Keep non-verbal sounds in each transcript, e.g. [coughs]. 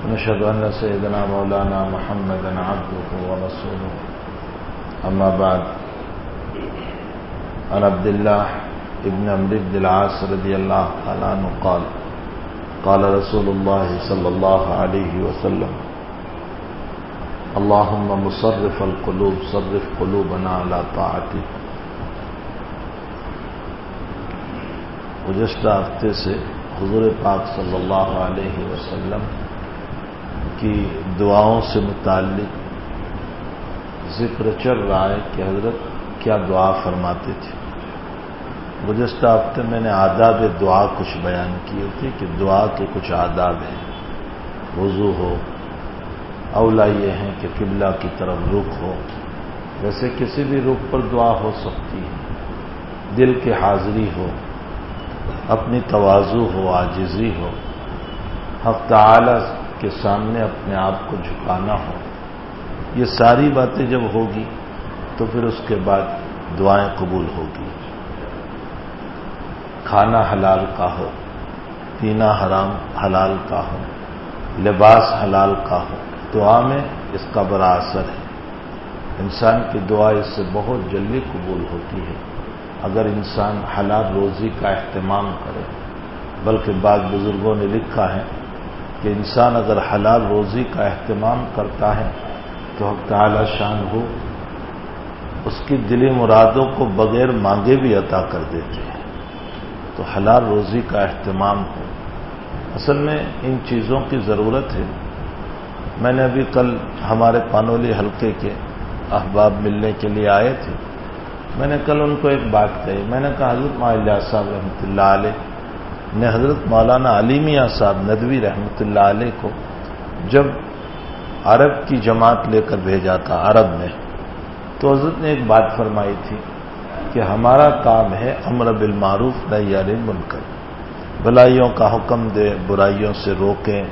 ونشهد أن سيدنا مولانا محمدا عبده ورسوله. أما بعد، عن عبد الله ابن عمرو بن العاص رضي الله تعالى عنه قال قال رسول الله صلى الله عليه وسلم اللهم مصرف القلوب، صرف قلوبنا على طاعتك. گزشتہ ہفتے سے حضور پاک صلی اللہ علیہ وسلم کی دعاؤں سے متعلق ذکر چل رہا ہے کہ حضرت کیا دعا فرماتے تھے۔ گزشتہ ہفتے میں نے آداب دعا کچھ بیان کیے تھے کہ دعا کے کچھ آداب ہیں۔ وضو ہو اولا یہ ہیں کہ قبلہ کی طرف رخ ہو۔ ویسے کسی بھی رخ پر دعا ہو سکتی ہے۔ دل کی حاضری ہو، اپنی توازو ہو آجزی ہو۔ حق تعالی کے سامنے اپنے آپ کو جھکانا ہو۔ یہ ساری باتیں جب ہوگی تو پھر اس کے بعد دعائیں قبول ہوگی۔ کھانا حلال کا ہو، پینا حرام حلال کا ہو، لباس حلال کا ہو، دعا میں اس کا بڑا اثر ہے۔ انسان کی دعا اس سے بہت جلدی قبول ہوتی ہے۔ اگر انسان حلال روزی کا اہتمام کرے، بلکہ بعض بزرگوں نے لکھا ہے کہ انسان اگر حلال روزی کا اہتمام کرتا ہے تو حق تعالی شان ہو، اس کی دلی مرادوں کو بغیر مانگے بھی عطا کر دیتے ہیں۔ تو حلال روزی کا اہتمام ہو۔ اصل میں ان چیزوں کی ضرورت ہے۔ میں نے ابھی کل ہمارے پانولی حلقے کے احباب ملنے کے لیے آئے تھے۔ میں نے کل ان کو ایک بات کہی۔ میں نے کہا حضرت معلّہ صاحب رحمۃ اللہ علیہ نے حضرت مولانا علی میاں صاحب ندوی رحمۃ اللہ علیہ کو جب عرب کی جماعت لے کر بھیجا تھا عرب میں، تو حضرت نے ایک بات فرمائی تھی کہ ہمارا کام ہے امر بالمعروف نئی علی بن کر بلائیوں کا حکم دے، برائیوں سے روکیں۔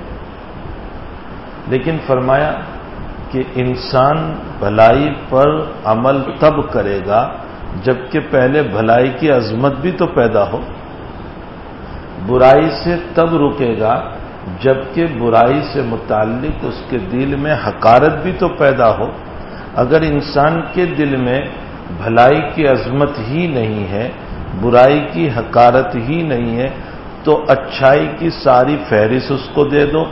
لیکن فرمایا کہ انسان بھلائی پر عمل تب کرے گا جبکہ پہلے بھلائی کی عظمت بھی تو پیدا ہو۔ برائی سے تب رکے گا جبکہ برائی سے متعلق اس کے دل میں حکارت بھی تو پیدا ہو۔ اگر انسان کے دل میں بھلائی کی عظمت ہی نہیں ہے، برائی کی حکارت ہی نہیں ہے، تو اچھائی کی ساری فہرست اس کو دے دو،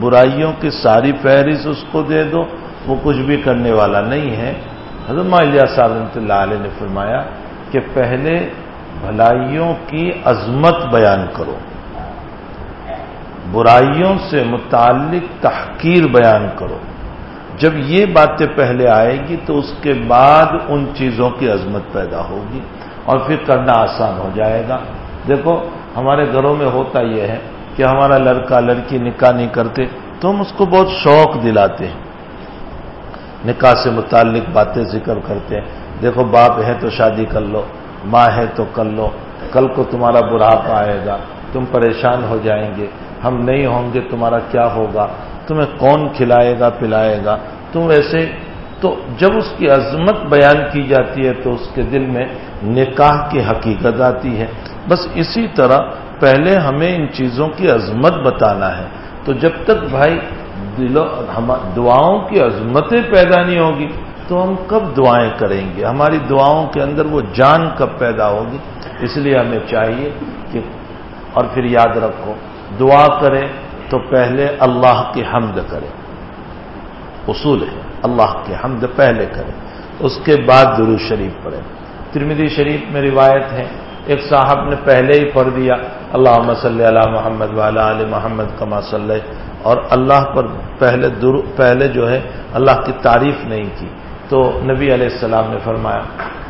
برائیوں کی ساری فہرست اس کو دے دو، وہ کچھ بھی کرنے والا نہیں ہے۔ حضرت مالیہ صاحب رحمۃ اللہ علیہ نے فرمایا کہ پہلے بھلائیوں کی عظمت بیان کرو۔ برائیوں سے متعلق تحقیر بیان کرو۔ جب یہ باتیں پہلے آئے گی تو اس کے بعد ان چیزوں کی عظمت پیدا ہوگی اور پھر کرنا آسان ہو جائے گا۔ دیکھو، ہمارے گھروں میں ہوتا یہ ہے کہ ہمارا لڑکا لڑکی نکاح نہیں کرتے، تو ہم اس کو بہت شوق دلاتے ہیں۔ نکاح سے متعلق باتیں ذکر کرتے ہیں۔ دیکھو، باپ ہے تو شادی کر لو۔ ماں ہے تو کر لو، کل کو تمہارا بڑھاپا آئے گا، تم پریشان ہو جائیں گے، ہم نہیں ہوں گے، تمہارا کیا ہوگا؟ تمہیں کون کھلائے گا، پلائے گا؟ تم ویسے تو جب اس کی عظمت بیان کی جاتی ہے تو اس کے دل میں نکاح کی حقیقت آتی ہے۔ بس اسی طرح پہلے ہمیں ان چیزوں کی عظمت بتانا ہے۔ تو جب تک بھائی دعاؤں کی عظمتیں پیدا نہیں ہوگی تو ہم کب دعائیں کریں گے؟ ہماری دعاؤں کے اندر وہ جان کب پیدا ہوگی؟ اس لیے ہمیں چاہیے کہ اور پھر یاد رکھو، دعا کرے تو پہلے اللہ کی حمد کرے۔ اصول ہے، اللہ کی حمد پہلے کرے، اس کے بعد درو شریف پڑھے۔ ترمیدی شریف میں روایت ہے، ایک صاحب نے پہلے ہی پڑھ دیا اللہ صلی اللہ محمد والا علیہ محمد کما صلی اور اللہ پر پہلے در پہلے جو ہے، اللہ کی تعریف نہیں کی۔ تو نبی علیہ السلام نے فرمایا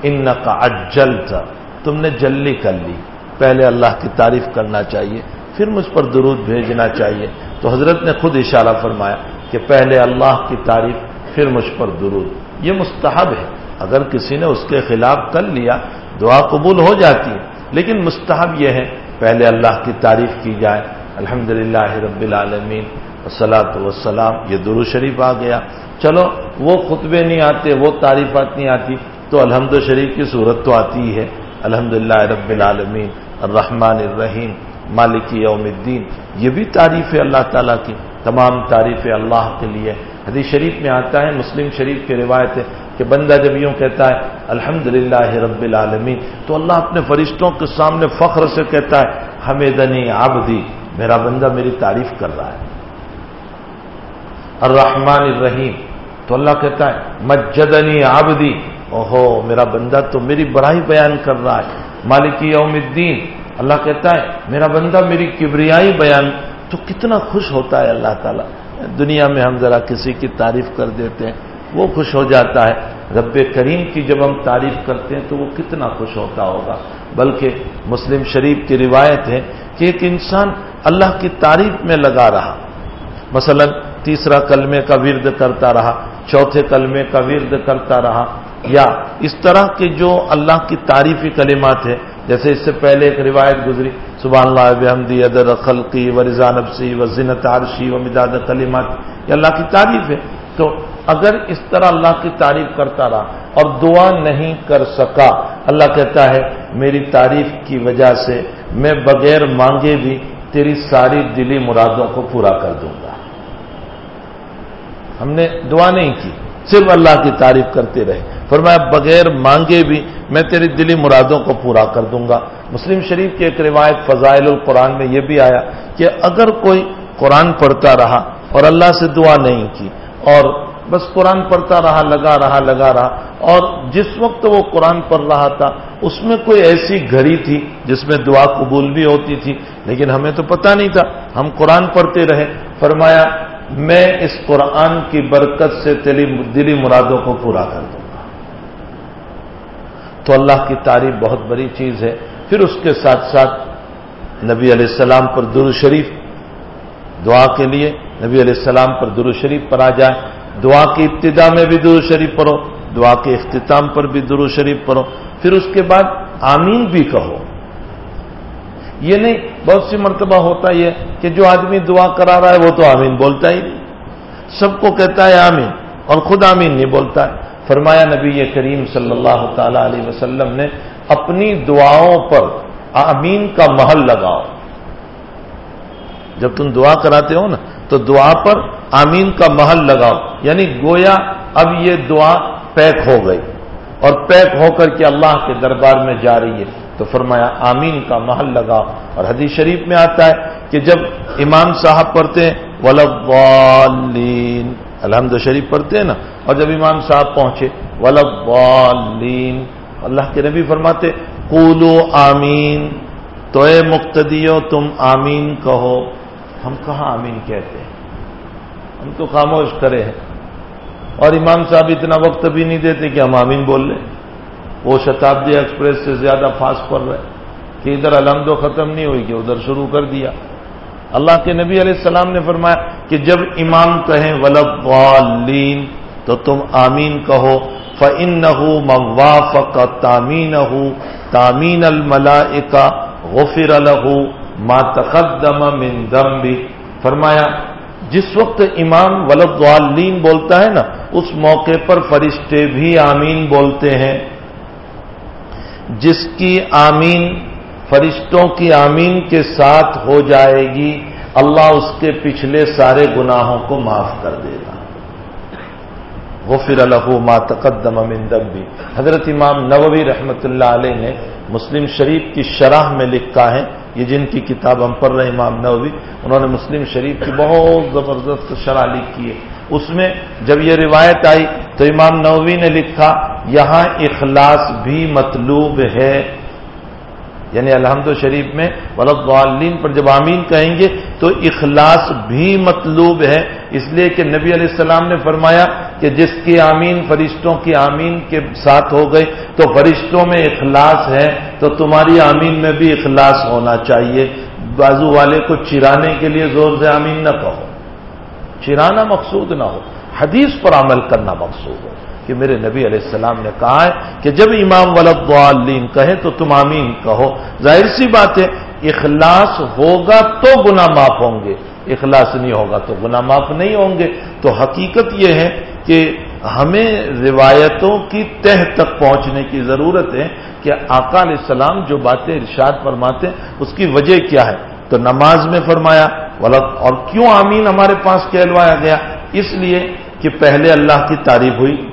ان کا اجل تھا تم نے جلدی کر لی۔ پہلے اللہ کی تعریف کرنا چاہیے، پھر مجھ پر درود بھیجنا چاہیے۔ تو حضرت نے خود اشارہ فرمایا کہ پہلے اللہ کی تعریف، پھر مجھ پر درود۔ یہ مستحب ہے۔ اگر کسی نے اس کے خلاف کر لیا، دعا قبول ہو جاتی ہے۔ لیکن مستحب یہ ہے، پہلے اللہ کی تعریف کی جائے۔ الحمد رب العالمین۔ وسلاۃ وسلام یہ درو شریف آ گیا۔ چلو، وہ خطبے نہیں آتے، وہ تعریفات نہیں آتی، تو الحمد شریف کی صورت تو آتی ہے۔ الحمد رب العالمین، الرحمن الرحیم، مالک یوم الدین۔ یہ بھی تعریف ہے اللہ تعالیٰ کی، تمام تعریف اللہ کے لیے۔ حدیث شریف میں آتا ہے، مسلم شریف کی روایت ہے کہ بندہ جب یوں کہتا ہے الحمد رب العالمین، تو اللہ اپنے فرشتوں کے سامنے فخر سے کہتا ہے، حمیدنی آبدی میرا بندہ میری تعریف کر رہا ہے۔ الرحمن الرحیم۔ تو اللہ کہتا ہے، مجدنی آبدی اوہو، میرا بندہ تو میری بڑائی بیان کر رہا ہے۔ مالکی یوم الدین۔ اللہ کہتا ہے، میرا بندہ میری کبریائی بیان۔ تو کتنا خوش ہوتا ہے اللہ تعالیٰ۔ دنیا میں ہم ذرا کسی کی تعریف کر دیتے ہیں، وہ خوش ہو جاتا ہے۔ رب کریم کی جب ہم تعریف کرتے ہیں، تو وہ کتنا خوش ہوتا ہوگا۔ بلکہ مسلم شریف کی روایت ہے کہ ایک انسان اللہ کی تعریف میں لگا رہا۔ مثلا تیسرا کلمے کا ورد کرتا رہا، چوتھے کلمے کا ورد کرتا رہا۔ یا اس طرح کے جو اللہ کی تعریفی کلمات ہیں، جیسے اس سے پہلے ایک روایت گزری، سبحان اللہ بحمدی ادر خلقی و رضا نفسی و زنت عرشی و مداد کلیمات یہ اللہ کی تعریف ہے۔ تو اگر اس طرح اللہ کی تعریف کرتا رہا اور دعا نہیں کر سکا، اللہ کہتا ہے، میری تعریف کی وجہ سے میں بغیر مانگے بھی تیری ساری دلی مرادوں کو پورا کر دوں گا۔ ہم نے دعا نہیں کی، صرف اللہ کی تعریف کرتے رہے۔ فرمایا، بغیر مانگے بھی میں تیری دلی مرادوں کو پورا کر دوں گا۔ مسلم شریف کی ایک روایت فضائل القرآن میں یہ بھی آیا کہ اگر کوئی قرآن پڑھتا رہا اور اللہ سے دعا نہیں کی اور بس قرآن پڑھتا رہا، لگا رہا لگا رہا اور جس وقت وہ قرآن پڑھ رہا تھا، اس میں کوئی ایسی گھڑی تھی جس میں دعا قبول بھی ہوتی تھی، لیکن ہمیں تو پتہ نہیں تھا۔ ہم قرآن پڑھتے رہے۔ فرمایا میں اس قرآن کی برکت سے دلی مرادوں کو پورا کر دوں گا۔ تو اللہ کی تعریف بہت بڑی چیز ہے۔ پھر اس کے ساتھ ساتھ نبی علیہ السلام پر در شریف دعا کے لیے نبی علیہ السلام پر در شریف پر آ جائے دعا کی ابتدا میں بھی در شریف پڑھو، دعا کے اختتام پر بھی در شریف پڑھو۔ پھر اس کے بعد آمین بھی کہو۔ یہ نہیں بہت سی مرتبہ ہوتا یہ کہ جو آدمی دعا کرا رہا ہے وہ تو آمین بولتا ہی نہیں۔ سب کو کہتا ہے آمین اور خود آمین نہیں بولتا۔ ہے فرمایا نبی کریم صلی اللہ تعالی علیہ وسلم نے اپنی دعاؤں پر آمین کا محل لگاؤ۔ جب تم دعا کراتے ہو نا، تو دعا پر آمین کا محل لگاؤ۔ یعنی گویا اب یہ دعا پیک ہو گئی۔ اور پیک ہو کر کے اللہ کے دربار میں جا رہی ہے۔ تو فرمایا، آمین کا محل لگاؤ اور حدیث شریف میں آتا ہے کہ جب امام صاحب پڑھتے ہیں ولین الحمد شریف پڑھتے ہیں نا، اور جب امام صاحب پہنچے ولین اللہ کے نبی فرماتے، قولو آمین۔ تو اے مقتدیو، تم آمین کہو۔ ہم کہاں آمین کہتے ہیں؟ ہم تو خاموش کرے ہیں۔ اور امام صاحب اتنا وقت بھی نہیں دیتے کہ ہم آمین بول لیں۔ وہ شتابدی ایکسپریس سے زیادہ فاسٹ پڑ رہے کہ ادھر الحمد ختم نہیں ہوئی کہ ادھر شروع کر دیا۔ اللہ کے نبی علیہ السلام نے فرمایا کہ جب امام کہیں ولب والین تو تم آمین کہو۔ فن مواف کا تامین تامین الملا غفر الح ما تقدم من دم بھی فرمایا، جس وقت امام ولد والین بولتا ہے نا، اس موقع پر فرشتے بھی آمین بولتے ہیں۔ جس کی آمین فرشتوں کی آمین کے ساتھ ہو جائے گی، اللہ اس کے پچھلے سارے گناہوں کو معاف کر دے گا۔ غفر الح ما تقدم من بھی حضرت امام نووی رحمۃ اللہ علیہ نے مسلم شریف کی شرح میں لکھا ہے، یہ جن کی کتاب ہم پڑھ رہے امام نووی، انہوں نے مسلم شریف کی بہت زبردست شرح لکھی ہے۔ اس میں جب یہ روایت آئی تو امام نووی نے لکھا، یہاں اخلاص بھی مطلوب ہے۔ یعنی الحمد شریف میں ولد والین پر جب آمین کہیں گے تو اخلاص بھی مطلوب ہے۔ اس لیے کہ نبی علیہ السلام نے فرمایا کہ جس کی آمین فرشتوں کی آمین کے ساتھ ہو گئی تو فرشتوں میں اخلاص ہے، تو تمہاری آمین میں بھی اخلاص ہونا چاہیے۔ بازو والے کو چرانے کے لیے زور سے آمین نہ کہو۔ چرانا مقصود نہ ہو، حدیث پر عمل کرنا مقصود ہو۔ کہ میرے نبی علیہ السلام نے کہا ہے کہ جب امام ولد والین کہے تو تم آمین کہو۔ ظاہر سی بات ہے، اخلاص ہوگا تو گنا معاف ہوں گے۔ اخلاص نہیں ہوگا تو گنا معاف نہیں ہوں گے۔ تو حقیقت یہ ہے کہ ہمیں روایتوں کی تہ تک پہنچنے کی ضرورت ہے کہ آقا علیہ السلام جو باتیں ارشاد فرماتے اس کی وجہ کیا ہے؟ تو نماز میں فرمایا اور کیوں آمین ہمارے پاس کہلوایا گیا؟ اس لیے کہ پہلے اللہ کی تعریف ہوئی۔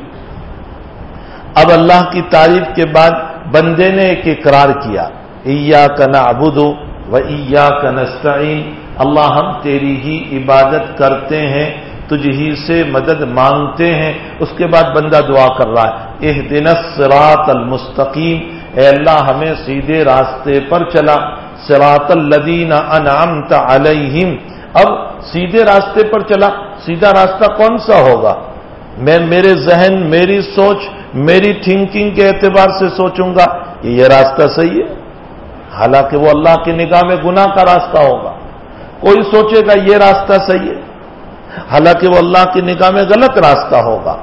اب اللہ کی تعریف کے بعد بندے نے ایک اقرار کیا۔ ایا کا نا ابودو و ایا کا اللہ، ہم تیری ہی عبادت کرتے ہیں، تجھ ہی سے مدد مانگتے ہیں۔ اس کے بعد بندہ دعا کر رہا ہے۔ اح دن سرات المستقیم۔ اے اللہ، ہمیں سیدھے راستے پر چلا۔ سراط الدین انعمت علیہم۔ اب سیدھے راستے پر چلا۔ سیدھا راستہ کون سا ہوگا؟ میں میرے ذہن، میری سوچ، میری تھنکنگ کے اعتبار سے سوچوں گا کہ یہ راستہ صحیح ہے۔ حالانکہ وہ اللہ کی نگاہ میں گناہ کا راستہ ہوگا۔ کوئی سوچے گا یہ راستہ صحیح ہے؟ حالانکہ وہ اللہ کی نگاہ میں غلط راستہ ہوگا۔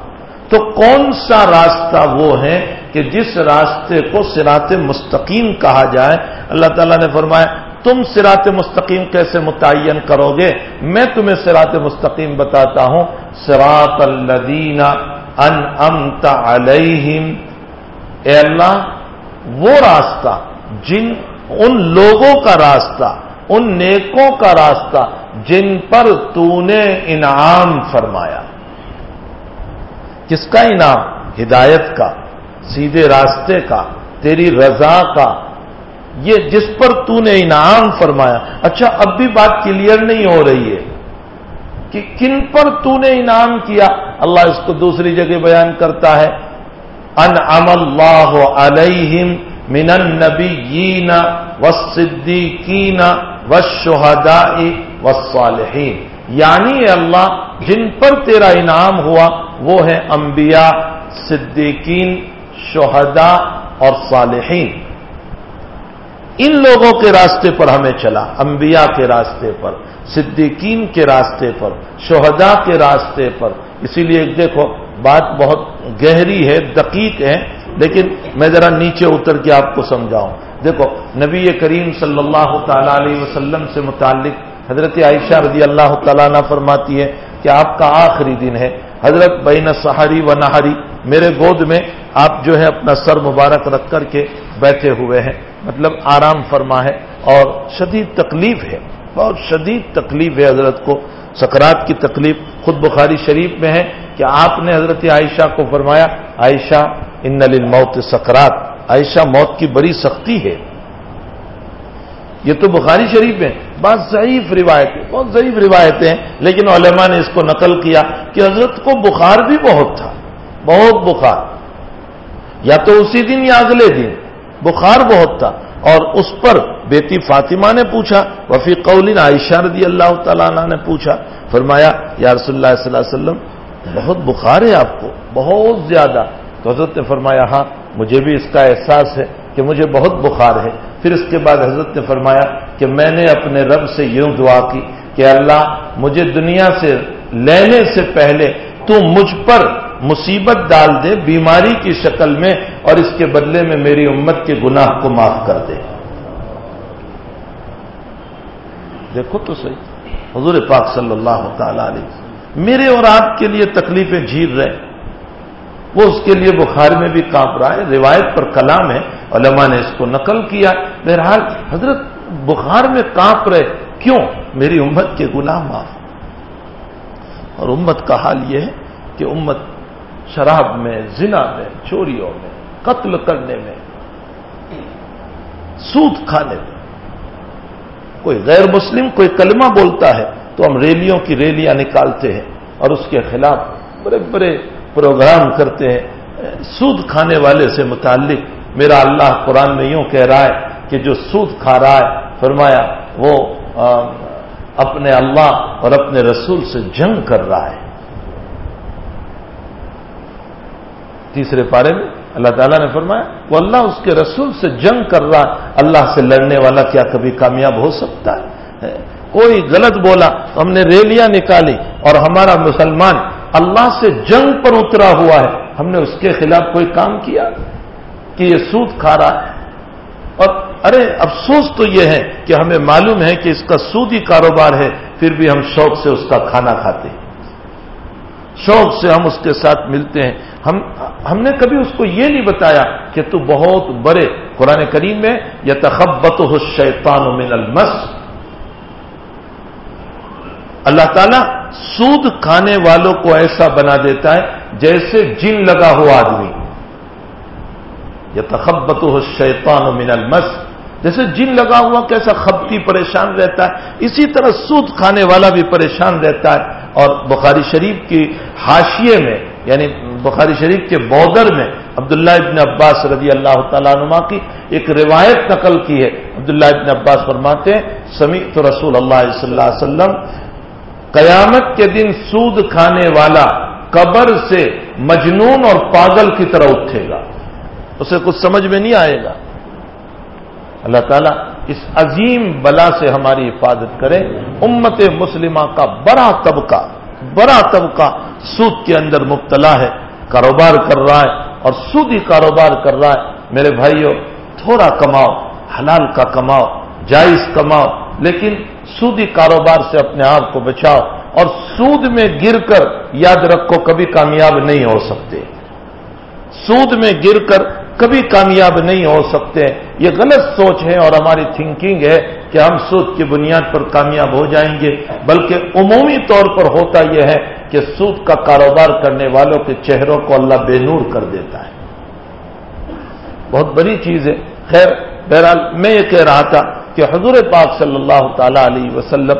تو کون سا راستہ وہ ہے کہ جس راستے کو سرات مستقیم کہا جائے، اللہ تعالیٰ نے فرمایا، تم سرات مستقیم کیسے متعین کرو گے؟ میں تمہیں سرات مستقیم بتاتا ہوں سرات الدین ان امت علیہم۔ اے اللہ، وہ راستہ جن، ان لوگوں کا راستہ، ان نیکوں کا راستہ جن پر تو نے انعام فرمایا۔ کس کا انعام؟ ہدایت کا۔ سیدھے راستے کا، تیری رضا کا۔ یہ جس پر تو نے انعام فرمایا۔ اچھا اب بھی بات کلیئر نہیں ہو رہی ہے کہ کن پر تو نے انعام کیا۔ اللہ اس کو دوسری جگہ بیان کرتا ہے۔ ان ام اللہ علیہم من النبیین والصدیقین والشہداء والصالحین۔ یعنی اللہ، جن پر تیرا انعام ہوا، وہ ہے انبیاء، صدیقین شہداء اور صالحین۔ ان لوگوں کے راستے پر ہمیں چلا، انبیاء کے راستے پر، صدیقین کے راستے پر، شہداء کے راستے پر۔ اسی لیے دیکھو، بات بہت گہری ہے، دقیق ہے، لیکن میں ذرا نیچے اتر کے آپ کو سمجھاؤں۔ دیکھو، نبی کریم صلی اللہ تعالی علیہ وسلم سے متعلق حضرت عائشہ رضی اللہ تعالیٰ نہ فرماتی ہے کہ آپ کا آخری دن ہے۔ حضرت بین سہاری و نہاری میرے گود میں آپ جو ہے اپنا سر مبارک رکھ کر کے بیٹھے ہوئے ہیں۔ مطلب آرام فرما ہے اور شدید تکلیف ہے۔ بہت شدید تکلیف ہے حضرت کو۔ سکرات کی تکلیف خود بخاری شریف میں ہے کہ آپ نے حضرت عائشہ کو فرمایا، عائشہ، ان موت سکرات۔ عائشہ موت کی بڑی سختی ہے۔ یہ تو بخاری شریف میں بہت ضعیف روایتیں بہت ضعیف روایتیں ہیں، لیکن علماء نے اس کو نقل کیا کہ حضرت کو بخار بھی بہت تھا۔ بہت بخار۔ یا تو اسی دن یا اگلے دن۔ بخار بہت تھا۔ اور اس پر بیٹی فاطمہ نے پوچھا، وفی قول عائشہ رضی اللہ تعالیٰ عنہ نے پوچھا، فرمایا، یا رسول اللہ صلی اللہ علیہ وسلم، بہت بخار ہے آپ کو، بہت زیادہ۔ تو حضرت نے فرمایا ہاں مجھے بھی اس کا احساس ہے کہ مجھے بہت بخار ہے۔ پھر اس کے بعد حضرت نے فرمایا کہ میں نے اپنے رب سے یوں دعا کی کہ اللہ، مجھے دنیا سے لینے سے پہلے تو مجھ پر مصیبت ڈال دے، بیماری کی شکل میں اور اس کے بدلے میں میری امت کے گناہ کو معاف کر دے۔ دیکھو تو صحیح۔ حضور پاک صلی اللہ تعالی علیہ میرے اور آپ کے لیے تکلیفیں جھیل رہے۔ وہ اس کے لیے بخار میں بھی کانپ رہا ہے۔ روایت پر کلام ہے۔ علماء نے اس کو نقل کیا۔ بہرحال حضرت بخار میں کانپ رہے۔ کیوں؟ میری امت کے گناہ معاف اور امت کا حال یہ ہے کہ امت شراب میں، زنا میں، چوریوں میں، قتل کرنے میں، سود کھانے میں۔ کوئی غیر مسلم، کوئی کلمہ بولتا ہے تو ہم ریلیوں کی ریلیاں نکالتے ہیں اور اس کے خلاف بڑے بڑے پروگرام کرتے ہیں۔ سود کھانے والے سے متعلق میرا اللہ قرآن میں یوں کہہ رہا ہے کہ جو سود کھا رہا ہے، فرمایا وہ اپنے اللہ اور اپنے رسول سے جنگ کر رہا ہے۔ تیسرے پارے میں اللہ تعالیٰ نے فرمایا، وہ اللہ اس کے رسول سے جنگ کر رہا اللہ سے لڑنے والا کیا کبھی کامیاب ہو سکتا ہے؟ کوئی غلط بولا، ہم نے ریلیاں نکالی اور ہمارا مسلمان اللہ سے جنگ پر اترا ہوا ہے۔ ہم نے اس کے خلاف کوئی کام کیا کہ یہ سود کھا رہا ہے؟ اور ارے افسوس تو یہ ہے کہ ہمیں معلوم ہے کہ اس کا سودی کاروبار ہے، پھر بھی ہم شوق سے اس کا کھانا کھاتے ہیں۔ شوق سے ہم اس کے ساتھ ملتے ہیں۔ ہم ہم نے کبھی اس کو یہ نہیں بتایا کہ تو بہت بڑے، قرآن کریم میں یا تخبت ہو شیطان من المس۔ اللہ تعالیٰ سود کھانے والوں کو ایسا بنا دیتا ہے جیسے جن لگا ہوا آدمی۔ یا تخبت ہو شیطان من المس۔ جیسے جن لگا ہوا کیسا خبتی پریشان رہتا ہے، اسی طرح سود کھانے والا بھی پریشان رہتا ہے۔ اور بخاری شریف کی حاشیے میں یعنی بخاری شریف کے بودر میں عبداللہ ابن عباس رضی اللہ تعالیٰ نما کی ایک روایت نقل کی ہے۔ عبداللہ ابن عباس فرماتے ہیں، سمیت رسول اللہ صلی اللہ علیہ وسلم، قیامت کے دن سود کھانے والا قبر سے مجنون اور پاگل کی طرح اٹھے گا۔ اسے کچھ سمجھ میں نہیں آئے گا۔ اللہ تعالیٰ اس عظیم بلا سے ہماری حفاظت کرے۔ امت مسلمہ کا بڑا طبقہ بڑا طبقہ سود کے اندر مبتلا ہے، کاروبار کر رہا ہے اور سودی کاروبار کر رہا ہے۔ میرے بھائیوں تھوڑا کماؤ، حلال کا کماؤ، جائز کماؤ، لیکن سودی کاروبار سے اپنے آپ کو بچاؤ اور سود میں گر کر یاد رکھو، کبھی کامیاب نہیں ہو سکتے۔ سود میں گر کر کبھی کامیاب نہیں ہو سکتے۔ یہ غلط سوچ ہے اور ہماری تھنکنگ ہے کہ ہم سود کی بنیاد پر کامیاب ہو جائیں گے، بلکہ عمومی طور پر ہوتا یہ ہے کہ سود کا کاروبار کرنے والوں کے چہروں کو اللہ بے نور کر دیتا ہے۔ بہت بڑی چیز ہے۔ خیر، بہرحال میں یہ کہہ رہا تھا کہ حضور پاک صلی اللہ تعالی علیہ وسلم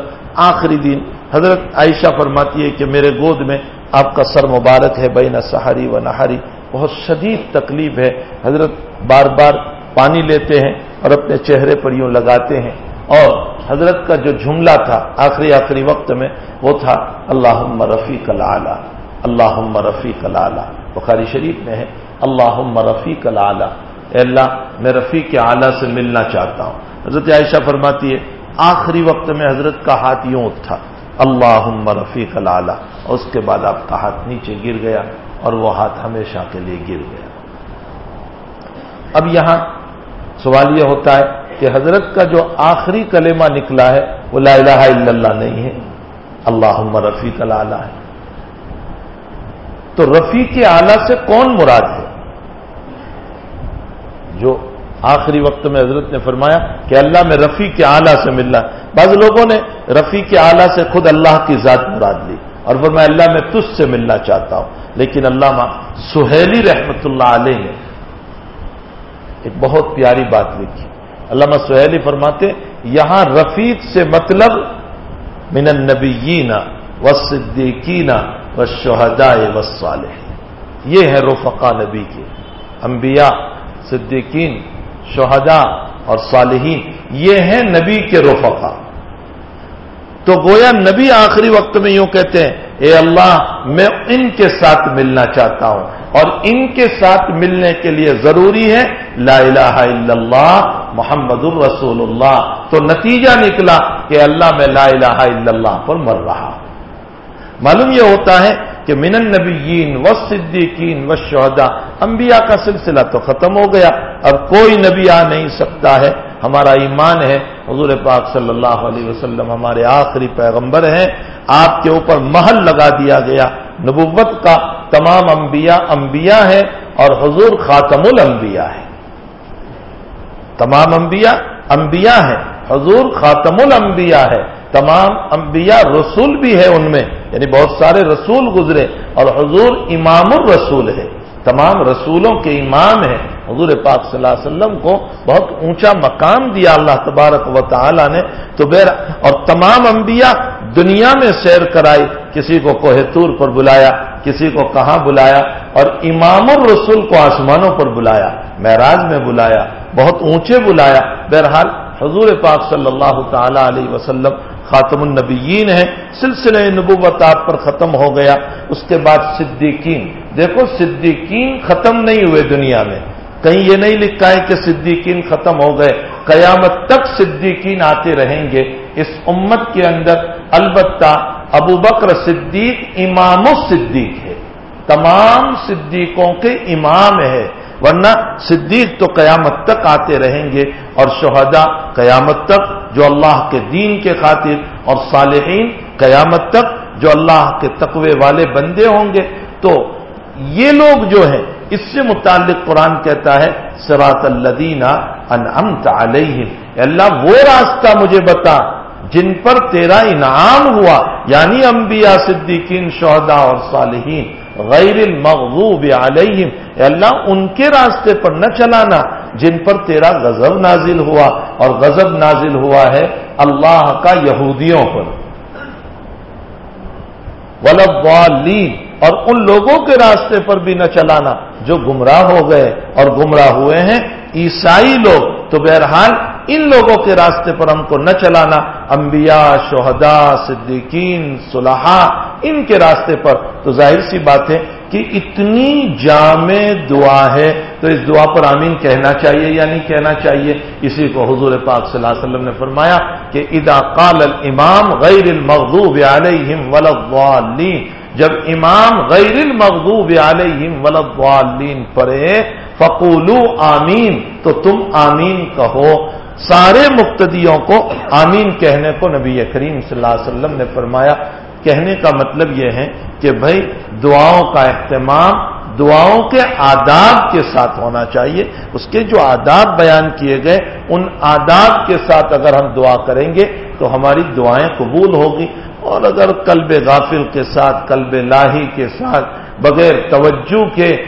آخری دن حضرت عائشہ فرماتی ہے کہ میرے گود میں آپ کا سر مبارک ہے، بین سہاری و نہاری بہت شدید تکلیف ہے۔ حضرت بار بار پانی لیتے ہیں اور اپنے چہرے پر یوں لگاتے ہیں۔ اور حضرت کا جو جملہ تھا آخری آخری وقت میں وہ تھا اللہ رفیق العلیٰ اللہ رفیق العلیٰ بخاری شریف میں ہے اللہ رفیق العلیٰ اے اللہ، میں رفیق اعلیٰ سے ملنا چاہتا ہوں۔ حضرت عائشہ فرماتی ہے، آخری وقت میں حضرت کا ہاتھ یوں تھا اللہ رفیق العلیٰ اور اس کے بعد آپ کا ہاتھ نیچے گر گیا۔ اور وہ ہاتھ ہمیشہ کے لیے گر گیا۔ اب یہاں سوال یہ ہوتا ہے کہ حضرت کا جو آخری کلمہ نکلا ہے، وہ لا الہ الا اللہ نہیں ہے۔ اللہ رفیق العلیٰ ہے۔ تو رفیق اعلی سے کون مراد ہے؟ جو آخری وقت میں حضرت نے فرمایا کہ اللہ میں رفیع کے اعلیٰ سے ملنا۔ بعض لوگوں نے رفیع کے اعلیٰ سے خود اللہ کی ذات مراد لی۔ اور فرمایا، اللہ میں تجھ سے ملنا چاہتا ہوں۔ لیکن علامہ سہیلی رحمت اللہ علیہ نے ایک بہت پیاری بات لکھی۔ علامہ سہیلی فرماتے یہاں رفیق سے مطلب من النبیین و صدیقین و شہدائے و یہ ہے رفقا نبی کے انبیاء، صدیقین، شہداء اور صالحین۔ یہ ہیں نبی کے رفقا۔ تو گویا نبی آخری وقت میں یوں کہتے ہیں، اے اللہ، میں ان کے ساتھ ملنا چاہتا ہوں۔ اور ان کے ساتھ ملنے کے لیے ضروری ہے، لا الہ الا اللہ، محمد الرسول اللہ۔ تو نتیجہ نکلا کہ اللہ میں لا الہ الا اللہ پر مر رہا۔ معلوم یہ ہوتا ہے کہ من النبیین و صدیقین و شہدا انبیاء کا سلسلہ تو ختم ہو گیا اب کوئی نبی آ نہیں سکتا ہے۔ ہمارا ایمان ہے۔ حضور پاک صلی اللہ علیہ وسلم ہمارے آخری پیغمبر ہیں۔ آپ کے اوپر محل لگا دیا گیا۔ نبوت کا تمام انبیاء انبیاء ہے اور حضور خاتم الانبیاء ہے تمام انبیاء انبیاء ہے حضور خاتم الانبیاء ہے تمام انبیاء رسول بھی ہے ان میں۔ یعنی بہت سارے رسول گزرے اور حضور امام الرسول ہے تمام رسولوں کے امام ہیں۔ حضور پاک صلی اللہ علیہ وسلم کو بہت اونچا مقام دیا اللہ تبارک و تعالی نے تو بیر اور تمام انبیاء دنیا میں سیر کرائی، کسی کو کوہتور پر بلایا، کسی کو کہاں بلایا، اور امام الرسول کو آسمانوں پر بلایا، معراج میں بلایا، بہت اونچے بلایا۔ بہرحال حضور پاک صلی اللہ تعالی علیہ وسلم خاتم النبیین ہے سلسلہ نبوت آپ پر ختم ہو گیا۔ اس کے بعد صدیقین، دیکھو صدیقین ختم نہیں ہوئے دنیا میں۔ کہیں یہ نہیں لکھا ہے کہ صدیقین ختم ہو گئے، قیامت تک صدیقین آتے رہیں گے۔ اس امت کے اندر البتہ ابو بکر صدیق امام الصدیق ہے۔ تمام صدیقوں کے امام ہے ورنہ صدیق تو قیامت تک آتے رہیں گے اور شہداء قیامت تک جو اللہ کے دین کے خاطر اور صالحین قیامت تک جو اللہ کے تقوی والے بندے ہوں گے۔ تو یہ لوگ جو ہیں اس سے متعلق قرآن کہتا ہے سرات الدینہ انعمت علیہم. اللہ، وہ راستہ مجھے بتا جن پر تیرا انعام ہوا یعنی انبیاء، صدیقین، شہداء اور صالحین، غیر المغضوب علیہم۔ اے اللہ، ان کے راستے پر نہ چلانا جن پر تیرا غضب نازل ہوا۔ اور غضب نازل ہوا ہے اللہ کا یہودیوں پر۔ ولبالین اور ان لوگوں کے راستے پر بھی نہ چلانا جو گمراہ ہو گئے اور گمراہ ہوئے ہیں۔ عیسائی لوگ، تو بہرحال ان لوگوں کے راستے پر ہم کو نہ چلانا۔ انبیاء، شہداء، صدیقین، صلحاء، ان کے راستے پر۔ تو ظاہر سی بات ہے کہ اتنی جامع دعا ہے، تو اس دعا پر آمین کہنا چاہیے یا نہیں کہنا چاہیے؟ اسی کو حضور پاک صلی اللہ علیہ وسلم نے فرمایا کہ ادا قال الامام غیر المغضوب علیہم ولضالین جب امام غیر المغضوب علیہم ولضالین پڑھے فقولو آمین، تو تم آمین کہو۔ سارے مقتدیوں کو آمین کہنے کو نبی کریم صلی اللہ علیہ وسلم نے فرمایا۔ کہنے کا مطلب یہ ہے کہ بھائی دعاؤں کا اہتمام دعاؤں کے آداب کے ساتھ ہونا چاہیے۔ اس کے جو آداب بیان کیے گئے، ان آداب کے ساتھ اگر ہم دعا کریں گے، تو ہماری دعائیں قبول ہوگی۔ اور اگر کلب غافل کے ساتھ کلب لاہی کے ساتھ، بغیر توجہ کے،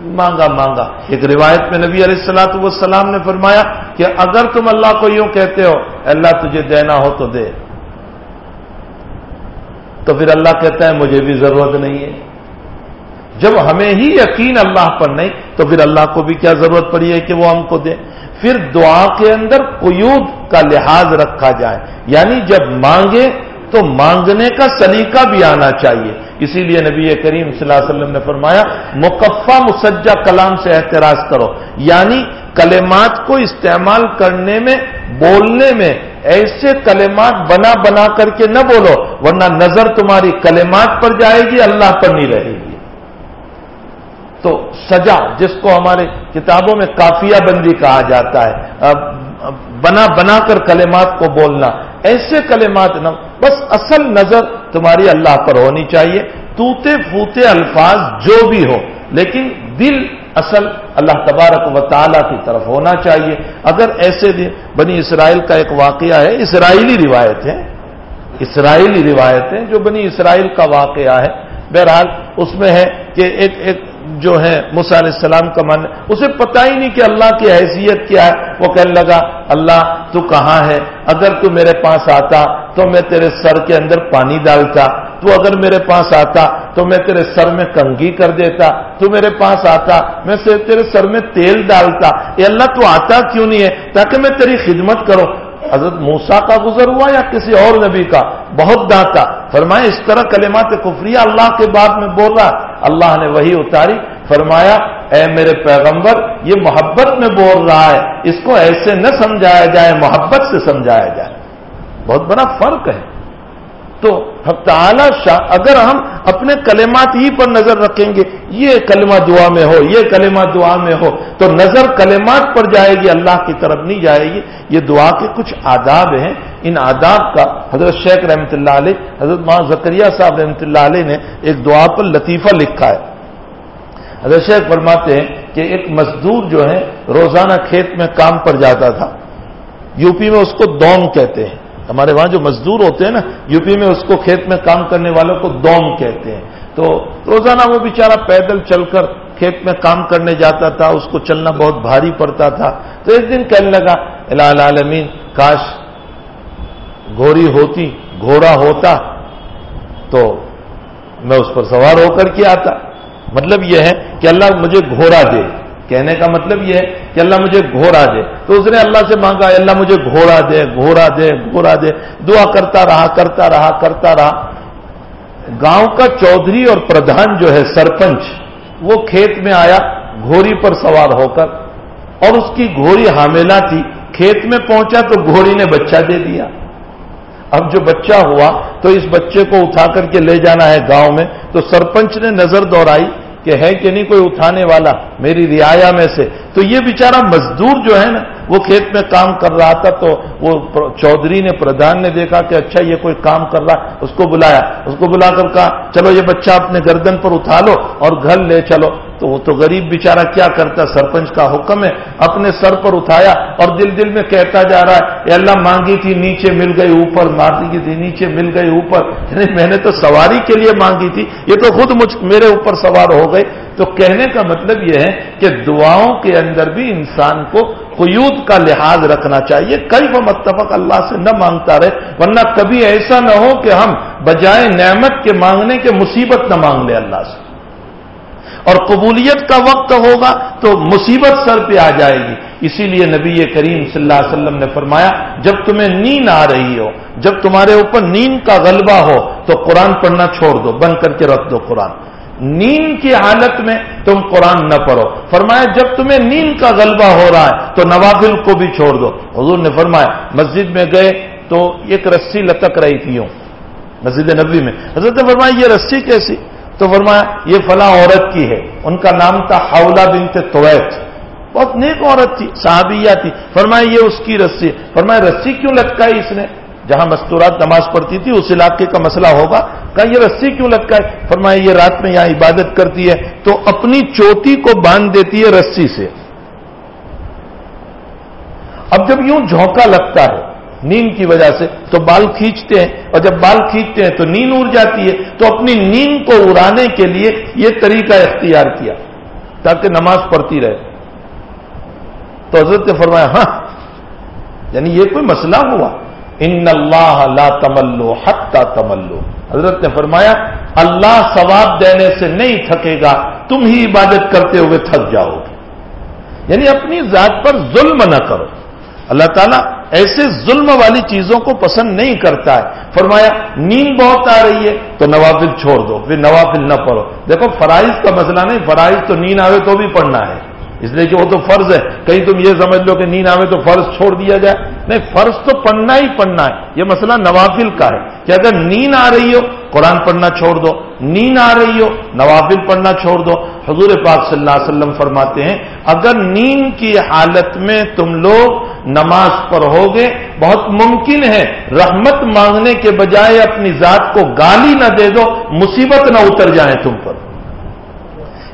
مانگا مانگا۔ ایک روایت میں نبی علیہ السلاۃ والسلام نے فرمایا کہ اگر تم اللہ کو یوں کہتے ہو، اللہ تجھے دینا ہو تو دے۔ تو پھر اللہ کہتا ہے، مجھے بھی ضرورت نہیں ہے۔ جب ہمیں ہی یقین اللہ پر نہیں، تو پھر اللہ کو بھی کیا ضرورت پڑی ہے کہ وہ ہم کو دے؟ پھر دعا کے اندر قیود کا لحاظ رکھا جائے۔ یعنی جب مانگے تو مانگنے کا سلیقہ بھی آنا چاہیے۔ اسی لیے نبی کریم صلی اللہ علیہ وسلم نے فرمایا، مکفہ مسجہ کلام سے احتراج کرو۔ یعنی کلمات کو استعمال کرنے میں، بولنے میں ایسے کلمات بنا بنا کر کے نہ بولو، ورنہ نظر تمہاری کلمات پر جائے گی، اللہ پر نہیں رہے گی۔ تو سجا، جس کو ہمارے کتابوں میں کافیہ بندی کہا جاتا ہے بنا بنا کر کلمات کو بولنا۔ ایسے کلمات نہ بس اصل نظر تمہاری اللہ پر ہونی چاہیے، توتے پھوتے الفاظ جو بھی ہو، لیکن دل اصل اللہ تبارک و تعالی کی طرف ہونا چاہیے۔ اگر ایسے دن بنی اسرائیل کا ایک واقعہ ہے، اسرائیلی روایت ہے، اسرائیلی روایت ہے جو بنی اسرائیل کا واقعہ ہے۔ بہرحال اس میں ہے کہ ایک ایک جو ہے موسیٰ علیہ السلام کا من اسے پتا ہی نہیں کہ اللہ کی حیثیت کیا ہے۔ وہ کہنے لگا، اللہ، تو کہاں ہے؟ اگر تو میرے پاس آتا تو میں تیرے سر کے اندر پانی ڈالتا۔ تو اگر میرے پاس آتا تو میں تیرے سر میں کنگھی کر دیتا۔ تو میرے پاس آتا میں تیرے سر میں تیل ڈالتا۔ یہ اللہ، تو آتا کیوں نہیں ہے؟ تاکہ میں تیری خدمت کروں۔ حضرت موسا کا گزر ہوا یا کسی اور نبی کا؟ بہت ڈانٹا۔ فرمایا، اس طرح کلمات کفریہ اللہ کے بعد میں بول رہا اللہ نے وہی اتاری۔ فرمایا، اے میرے پیغمبر، یہ محبت میں بول رہا ہے۔ اس کو ایسے نہ سمجھایا جائے، محبت سے سمجھایا جائے۔ بہت بڑا فرق ہے۔ تو تعالی شاہ، اگر ہم اپنے کلمات ہی پر نظر رکھیں گے، یہ کلمہ دعا میں ہو، یہ کلمہ دعا میں ہو، تو نظر کلمات پر جائے گی، اللہ کی طرف نہیں جائے گی۔ یہ دعا کے کچھ آداب ہیں۔ ان آداب کا حضرت شیخ رحمۃ اللہ علیہ، حضرت ماں زکریہ صاحب رحمۃ اللہ علیہ نے ایک دعا پر لطیفہ لکھا ہے۔ حضرت شیخ فرماتے ہیں کہ ایک مزدور جو ہے، روزانہ کھیت میں کام پر جاتا تھا۔ یو پی میں اس کو دوم کہتے ہیں۔ ہمارے وہاں جو مزدور ہوتے ہیں نا یو پی میں اس کو کھیت میں کام کرنے والوں کو دوم کہتے ہیں۔ تو روزانہ وہ بیچارہ پیدل چل کر کھیت میں کام کرنے جاتا تھا، اس کو چلنا بہت بھاری پڑتا تھا۔ تو ایک دن کہنے لگا العالمین، کاش گھوڑی ہوتی، گھوڑا ہوتا تو میں اس پر سوار ہو کر کے آتا۔ مطلب یہ ہے کہ اللہ مجھے گھوڑا دے۔ کہنے کا مطلب یہ ہے کہ اللہ مجھے گھوڑا دے۔ تو اس نے اللہ سے مانگا اللہ مجھے گھوڑا دے گھوڑا دے گھوڑا دے۔ دعا کرتا رہا کرتا رہا کرتا رہا۔ گاؤں کا چودھری اور پردھان جو ہے سرپنچ، وہ کھیت میں آیا، گھوڑی پر سوار ہو کر۔ اور اس کی گھوڑی حاملہ تھی، کھیت میں پہنچا تو گھوڑی نے بچہ دے دیا۔ اب جو بچہ ہوا تو اس بچے کو اٹھا کر کے لے جانا ہے گاؤں میں۔ تو سرپنچ نے نظر دوڑائی کہ ہے کہ نہیں کوئی اٹھانے والا میری رعایا میں سے تو یہ بیچارہ مزدور جو ہے نا وہ کھیت میں کام کر رہا تھا تو وہ چودھری نے پردھان نے دیکھا کہ اچھا یہ کوئی کام کر رہا اس کو بلایا۔ اس کو بلا کر کہا، چلو یہ بچہ اپنے گردن پر اٹھا لو اور گھر لے چلو۔ تو وہ تو غریب بیچارہ کیا کرتا سرپنچ کا حکم ہے۔ اپنے سر پر اٹھایا اور دل دل میں کہتا جا رہا ہے، اے اللہ مانگی تھی، نیچے مل گئی اوپر، مانگی تھی، نیچے مل گئی اوپر۔ یعنی میں نے تو سواری کے لیے مانگی تھی، یہ تو خود مجھ میرے اوپر سوار ہو گئی۔ تو کہنے کا مطلب یہ ہے کہ دعاؤں کے اندر بھی انسان کو قیود کا لحاظ رکھنا چاہیے۔ کئی وہ متفق اللہ سے نہ مانگتا رہے، ورنہ کبھی ایسا نہ ہو کہ ہم بجائے نعمت کے مانگنے کے مصیبت نہ مانگ لیں اللہ سے۔ اور قبولیت کا وقت ہوگا تو مصیبت سر پہ آ جائے گی۔ اسی لیے نبی کریم صلی اللہ علیہ وسلم نے فرمایا، جب تمہیں نیند آ رہی ہو، جب تمہارے اوپر نیند کا غلبہ ہو، تو قرآن پڑھنا چھوڑ دو، بند کر کے رکھ دو قرآن۔ نیند کی حالت میں تم قرآن نہ پڑھو۔ فرمایا، جب تمہیں نیند کا غلبہ ہو رہا ہے، تو نوافل کو بھی چھوڑ دو۔ حضور نے فرمایا، مسجد میں گئے تو ایک رسی لٹک رہی تھی یوں، مسجد نبی میں۔ حضرت نے فرمایا، یہ رسی کیسی؟ تو فرمایا، یہ فلاں عورت کی ہے۔ ان کا نام تھا حولا بنت تویت۔ بہت نیک عورت تھی، صحابیہ تھی۔ فرمایا، یہ اس کی رسی فرمایا، رسی کیوں لٹکائی اس نے؟ جہاں مستورات نماز پڑھتی تھی، اس علاقے کا مسئلہ ہوگا۔ کہ یہ رسی کیوں لٹکائے فرمایا، یہ رات میں یہاں عبادت کرتی ہے، تو اپنی چوٹی کو باندھ دیتی ہے رسی سے۔ اب جب یوں جھونکا لگتا ہے نیند کی وجہ سے، تو بال کھینچتے ہیں، اور جب بال کھینچتے ہیں تو نیند اڑ جاتی ہے۔ تو اپنی نیند کو اڑانے کے لیے یہ طریقہ اختیار کیا، تاکہ نماز پڑھتی رہے۔ تو حضرت نے فرمایا ہاں یعنی یہ کوئی مسئلہ ہوا۔ ان اللہ لا تملو حتا تملو حضرت نے فرمایا، اللہ ثواب دینے سے نہیں تھکے گا، تم ہی عبادت کرتے ہوئے تھک جاؤ گے۔ یعنی اپنی ذات پر ظلم نہ کرو۔ اللہ تعالیٰ ایسے ظلم والی چیزوں کو پسند نہیں کرتا ہے۔ فرمایا، نیند بہت آ رہی ہے تو نوافل چھوڑ دو، پھر نوافل نہ پڑھو۔ دیکھو، فرائض کا مسئلہ نہیں، فرائض تو نیند آوے تو بھی پڑھنا ہے۔ اس لیے کہ وہ تو فرض ہے۔ کہیں تم یہ سمجھ لو کہ نیند آوے تو فرض چھوڑ دیا جائے۔ نہیں، فرض تو پڑھنا ہی پڑھنا ہے۔ یہ مسئلہ نوافل کا ہے۔ کہ اگر نیند آ رہی ہو، قرآن پڑھنا چھوڑ دو۔ نیند آ رہی ہو، نوافل پڑھنا چھوڑ دو۔ حضور پاک صلی اللہ علیہ وسلم فرماتے ہیں، اگر نیند کی حالت میں تم لوگ نماز پڑھو گے بہت ممکن ہے رحمت مانگنے کے بجائے اپنی ذات کو گالی نہ دے دو، مصیبت نہ اتر جائیں تم پر۔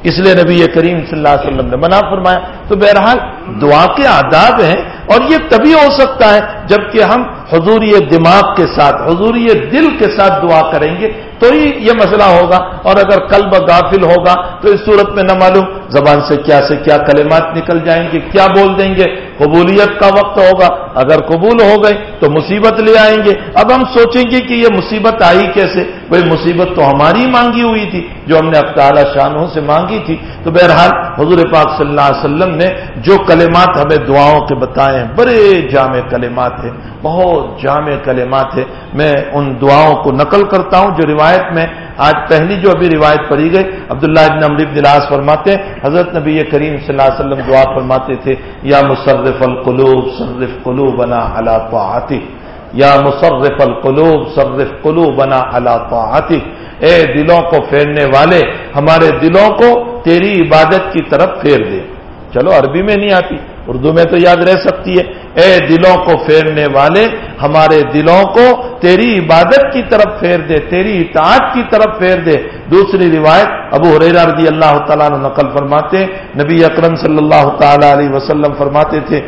اس لیے نبی کریم صلی اللہ علیہ وسلم نے منع فرمایا۔ تو بہرحال دعا کے آداب ہیں اور یہ تبھی ہو سکتا ہے جبکہ ہم حضوری دماغ کے ساتھ حضوری دل کے ساتھ دعا کریں گے تو ہی یہ مسئلہ ہوگا۔ اور اگر قلب غافل ہوگا تو اس صورت میں نہ معلوم زبان سے کیا سے کیا کلمات نکل جائیں گے، کیا بول دیں گے۔ قبولیت کا وقت ہوگا۔ اگر قبول ہو گئے تو مصیبت لے آئیں گے۔ اب ہم سوچیں گے کہ یہ مصیبت آئی کیسے؟ بھائی مصیبت تو ہماری مانگی ہوئی تھی، جو ہم نے اب تعالی شانوں سے مانگی تھی۔ تو بہرحال حضور پاک صلی اللہ علیہ وسلم نے جو کلمات ہمیں دعاؤں کے بتائے ہیں، بڑے جامع کلمات ہیں، بہت جامع کلمات ہیں۔ میں ان دعاؤں کو نقل کرتا ہوں جو روایت میں آج پہلی جو ابھی روایت پڑھی گئی، عبداللہ ابن عمر بن دلاس فرماتے ہیں، حضرت نبی کریم صلی اللہ علیہ وسلم دعا فرماتے تھے، یا مصرف القلوب صرف قلوب بنا اللہ طاعتک، یا مصرف القلوب صرف قلوب بنا اللہ طاعتک۔ اے دلوں کو پھیرنے والے، ہمارے دلوں کو تیری عبادت کی طرف پھیر دے۔ چلو عربی میں نہیں آتی، اردو میں تو یاد رہ سکتی ہے۔ اے دلوں کو پھیرنے والے، ہمارے دلوں کو تیری عبادت کی طرف پھیر دے، تیری اطاعت کی طرف پھیر دے۔ دوسری روایت، ابو حریرہ رضی اللہ تعالیٰ نے نقل فرماتے، نبی اکرم صلی اللہ تعالی علیہ وسلم فرماتے تھے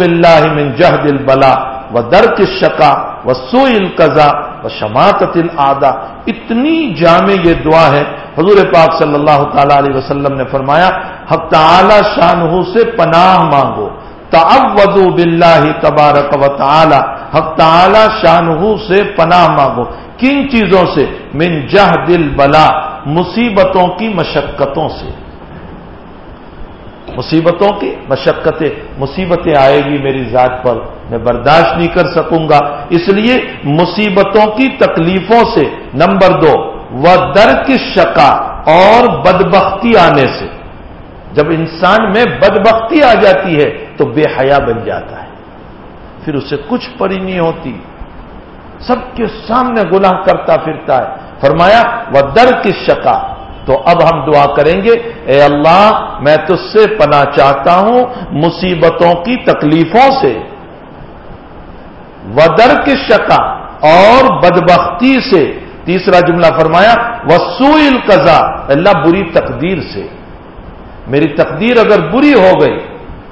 باللہ من جہد البلا و درک شکا و سو القضا و شماعت العدا اتنی جامع یہ دعا ہے۔ حضور پاک صلی اللہ تعالی علیہ وسلم نے فرمایا، حق تعالی شاہ سے پناہ مانگو۔ تعوذو باللہ تبارک و تعالی، حق تعالی شاہ سے پناہ مانگو۔ کن چیزوں سے؟ من جہ دل بلا مصیبتوں کی مشقتوں سے۔ مصیبتوں کی مشقتیں، مصیبتیں آئے گی میری ذات پر، میں برداشت نہیں کر سکوں گا۔ اس لیے مصیبتوں کی تکلیفوں سے، نمبر دو، وہ در کی شکا اور بدبختی آنے سے۔ جب انسان میں بدبختی آ جاتی ہے تو بے حیا بن جاتا ہے۔ پھر اسے کچھ پری نہیں ہوتی۔ سب کے سامنے گناہ کرتا پھرتا ہے۔ فرمایا وہ در کی شکا تو اب ہم دعا کریں گے، اے اللہ، میں تج سے پناہ چاہتا ہوں مصیبتوں کی تکلیفوں سے۔ ودر کی شکا اور بدبختی سے۔ تیسرا جملہ فرمایا وسوئل قزا اللہ بری تقدیر سے۔ میری تقدیر اگر بری ہو گئی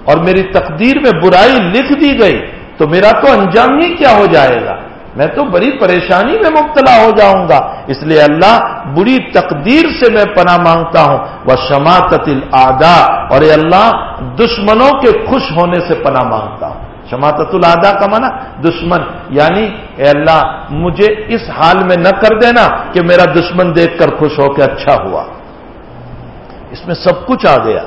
اور میری تقدیر میں برائی لکھ دی گئی تو میرا تو انجام ہی کیا ہو جائے گا؟ میں تو بڑی پریشانی میں مبتلا ہو جاؤں گا۔ اس لیے اللہ بری تقدیر سے میں پناہ مانگتا ہوں۔ وہ شماعت الدا اور اے اللہ، دشمنوں کے خوش ہونے سے پناہ مانگتا ہوں۔ شماعت الدا کا مانا دشمن یعنی اے اللہ، مجھے اس حال میں نہ کر دینا کہ میرا دشمن دیکھ کر خوش ہو کے اچھا ہوا۔ اس میں سب کچھ آ گیا۔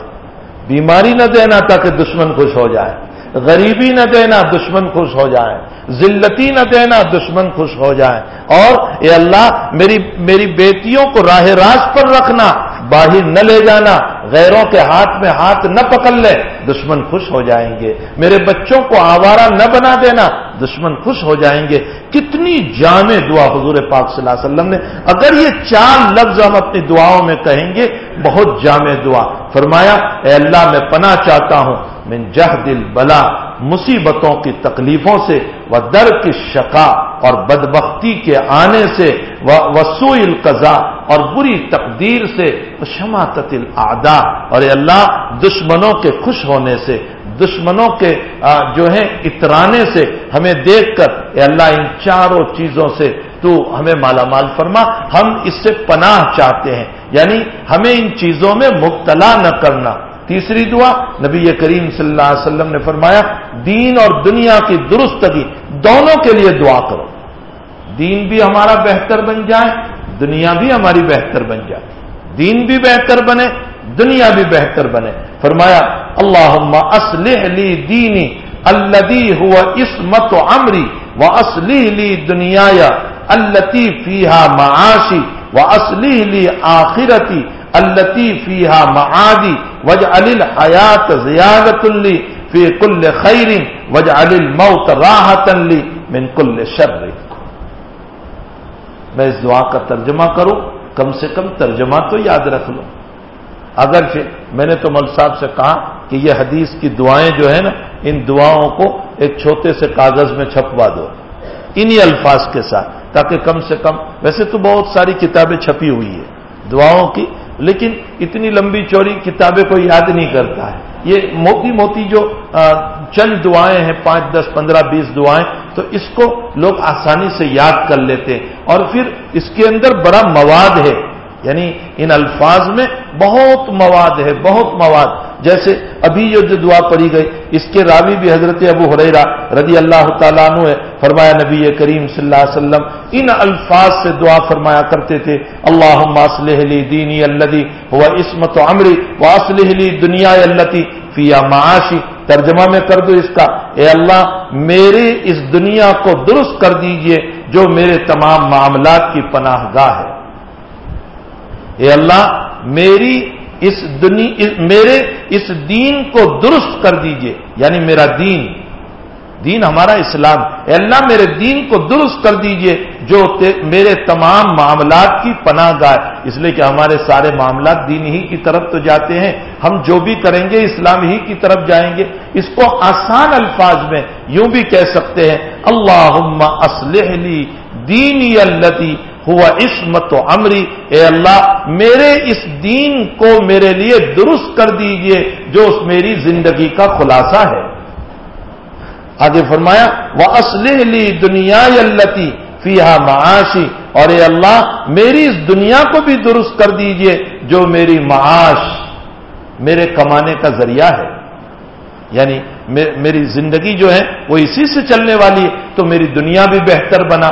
بیماری نہ دینا تاکہ دشمن خوش ہو جائے۔ غریبی نہ دینا دشمن خوش ہو جائے۔ ذلتی نہ دینا دشمن خوش ہو جائے۔ اور اے اللہ، میری میری بیٹیوں کو راہ راست پر رکھنا۔ باہر نہ لے جانا، غیروں کے ہاتھ میں ہاتھ نہ پکڑ لے، دشمن خوش ہو جائیں گے۔ میرے بچوں کو آوارہ نہ بنا دینا، دشمن خوش ہو جائیں گے۔ کتنی جامع دعا حضور پاک صلی اللہ علیہ وسلم نے۔ اگر یہ چار لفظ ہم اپنی دعاؤں میں کہیں گے، بہت جامع دعا۔ فرمایا، اے اللہ، میں پناہ چاہتا ہوں، من جہ دل بلا مصیبتوں کی تکلیفوں سے وہ در کی شکا اور بدبختی کے آنے سے وہ وسوع القضا اور بری تقدیر سے شماعت العدا اور اللہ، دشمنوں کے خوش ہونے سے، دشمنوں کے جو ہیں، اترانے سے، ہمیں دیکھ کر، اے اللہ، ان چاروں چیزوں سے تو ہمیں مالا مال فرما۔ ہم اس سے پناہ چاہتے ہیں یعنی ہمیں ان چیزوں میں مبتلا نہ کرنا۔ تیسری دعا نبی کریم صلی اللہ علیہ وسلم نے فرمایا، دین اور دنیا کی درستگی، دونوں کے لیے دعا کرو۔ دین بھی ہمارا بہتر بن جائے، دنیا بھی ہماری بہتر بن جائے۔ دین بھی بہتر بنے، دنیا بھی بہتر بنے۔ فرمایا اللہ اسلح لی دینی الدی ہوا اسمت و امری و اسلی لی دنیا التی فیحا معاشی و اسلی لی آخرتی التی فیحا معادی وج عل حیات زیادت اللی فی کل خیر وج عل موت راحت لی من کل شر۔ میں اس دعا کا ترجمہ کروں، کم سے کم ترجمہ تو یاد رکھ لو اگر میں نے تو مل صاحب سے کہا کہ یہ حدیث کی دعائیں جو ہے نا، ان دعاؤں کو ایک چھوٹے سے کاغذ میں چھپوا دو، انہی الفاظ کے ساتھ، تاکہ کم سے کم، ویسے تو بہت ساری کتابیں چھپی ہوئی ہے دعاؤں کی لیکن اتنی لمبی چوری کتابیں کو یاد نہیں کرتا ہے۔ یہ موتی موتی جو چند دعائیں ہیں، پانچ، دس، پندرہ، بیس دعائیں، تو اس کو لوگ آسانی سے یاد کر لیتے ہیں۔ اور پھر اس کے اندر بڑا مواد ہے۔ یعنی ان الفاظ میں بہت مواد ہے، بہت مواد۔ جیسے ابھی جو جو دعا پڑی گئی، اس کے راوی بھی حضرت ابو حریرا رضی اللہ تعالیٰ عنہ ہے، فرمایا نبی کریم صلی اللہ علیہ وسلم ان الفاظ سے دعا فرمایا کرتے تھے اللہ لی دینی الدی ہوا عصمت و عمری واسلح لی دنیا التی فیا معاشی۔ ترجمہ میں کر دو اس کا۔ اے اللہ، میرے اس دنیا کو درست کر دیجیے جو میرے تمام معاملات کی پناہ گاہ ہے۔ اے اللہ، میری اس دنی میرے اس دین کو درست کر دیجیے یعنی میرا دین۔ دین ہمارا اسلام اے اللہ میرے دین کو درست کر دیجیے جو میرے تمام معاملات کی پناہ گاہ اس لیے کہ ہمارے سارے معاملات دین ہی کی طرف تو جاتے ہیں۔ ہم جو بھی کریں گے اسلام ہی کی طرف جائیں گے۔ اس کو آسان الفاظ میں یوں بھی کہہ سکتے ہیں اللہ اسلح لی دینی التی ہوا عصمت و امری۔ اے اللہ، میرے اس دین کو میرے لیے درست کر دیجیے جو اس میری زندگی کا خلاصہ ہے۔ آگے فرمایا وہ اسلح لی دنیا التی فیحا معاشی اور اے اللہ، میری اس دنیا کو بھی درست کر دیجیے جو میری معاش، میرے کمانے کا ذریعہ ہے۔ یعنی میری زندگی جو ہے، وہ اسی سے چلنے والی ہے، تو میری دنیا بھی بہتر بنا۔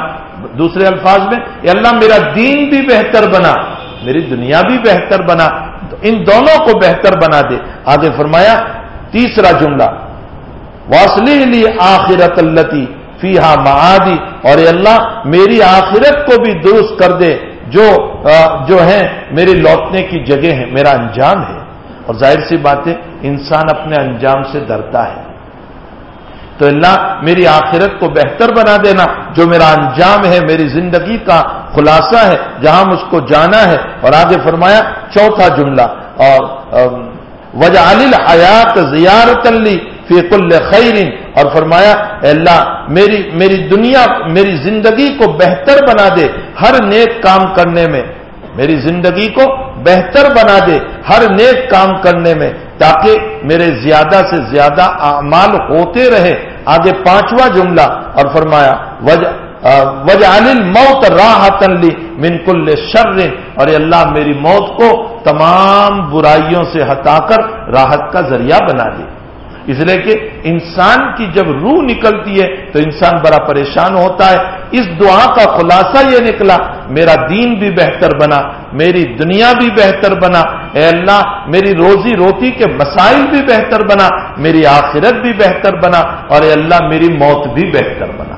دوسرے الفاظ میں، اے اللہ، میرا دین بھی بہتر بنا۔ میری دنیا بھی بہتر بنا۔ ان دونوں کو بہتر بنا دے۔ آگے فرمایا، تیسرا جملہ واسلی لی آخرت التی فیحا معادی۔ اور اے اللہ، میری آخرت کو بھی درست کر دے، جو جو ہے میری لوٹنے کی جگہ ہے میرا انجام ہے۔ اور ظاہر سی بات ہے، انسان اپنے انجام سے ڈرتا ہے۔ تو اللہ، میری آخرت کو بہتر بنا دینا، جو میرا انجام ہے، میری زندگی کا خلاصہ ہے، جہاں مجھ کو جانا ہے۔ اور آگے فرمایا، چوتھا جملہ، اور وجہ حیات زیارت لی فی کل خیرین اور فرمایا، اے اللہ، میری میری دنیا، میری زندگی کو بہتر بنا دے ہر نیک کام کرنے میں۔ میری زندگی کو بہتر بنا دے ہر نیک کام کرنے میں تاکہ میرے زیادہ سے زیادہ اعمال ہوتے رہے۔ آگے پانچواں جملہ اور فرمایا وجہ موت راہ لی من کل شر۔ اور اللہ، میری موت کو تمام برائیوں سے ہٹا کر راحت کا ذریعہ بنا دے۔ اس لیے کہ انسان کی جب روح نکلتی ہے تو انسان بڑا پریشان ہوتا ہے۔ اس دعا کا خلاصہ یہ نکلا، میرا دین بھی بہتر بنا، میری دنیا بھی بہتر بنا۔ اے اللہ، میری روزی روٹی کے مسائل بھی بہتر بنا، میری آخرت بھی بہتر بنا، اور اے اللہ، میری موت بھی بہتر بنا۔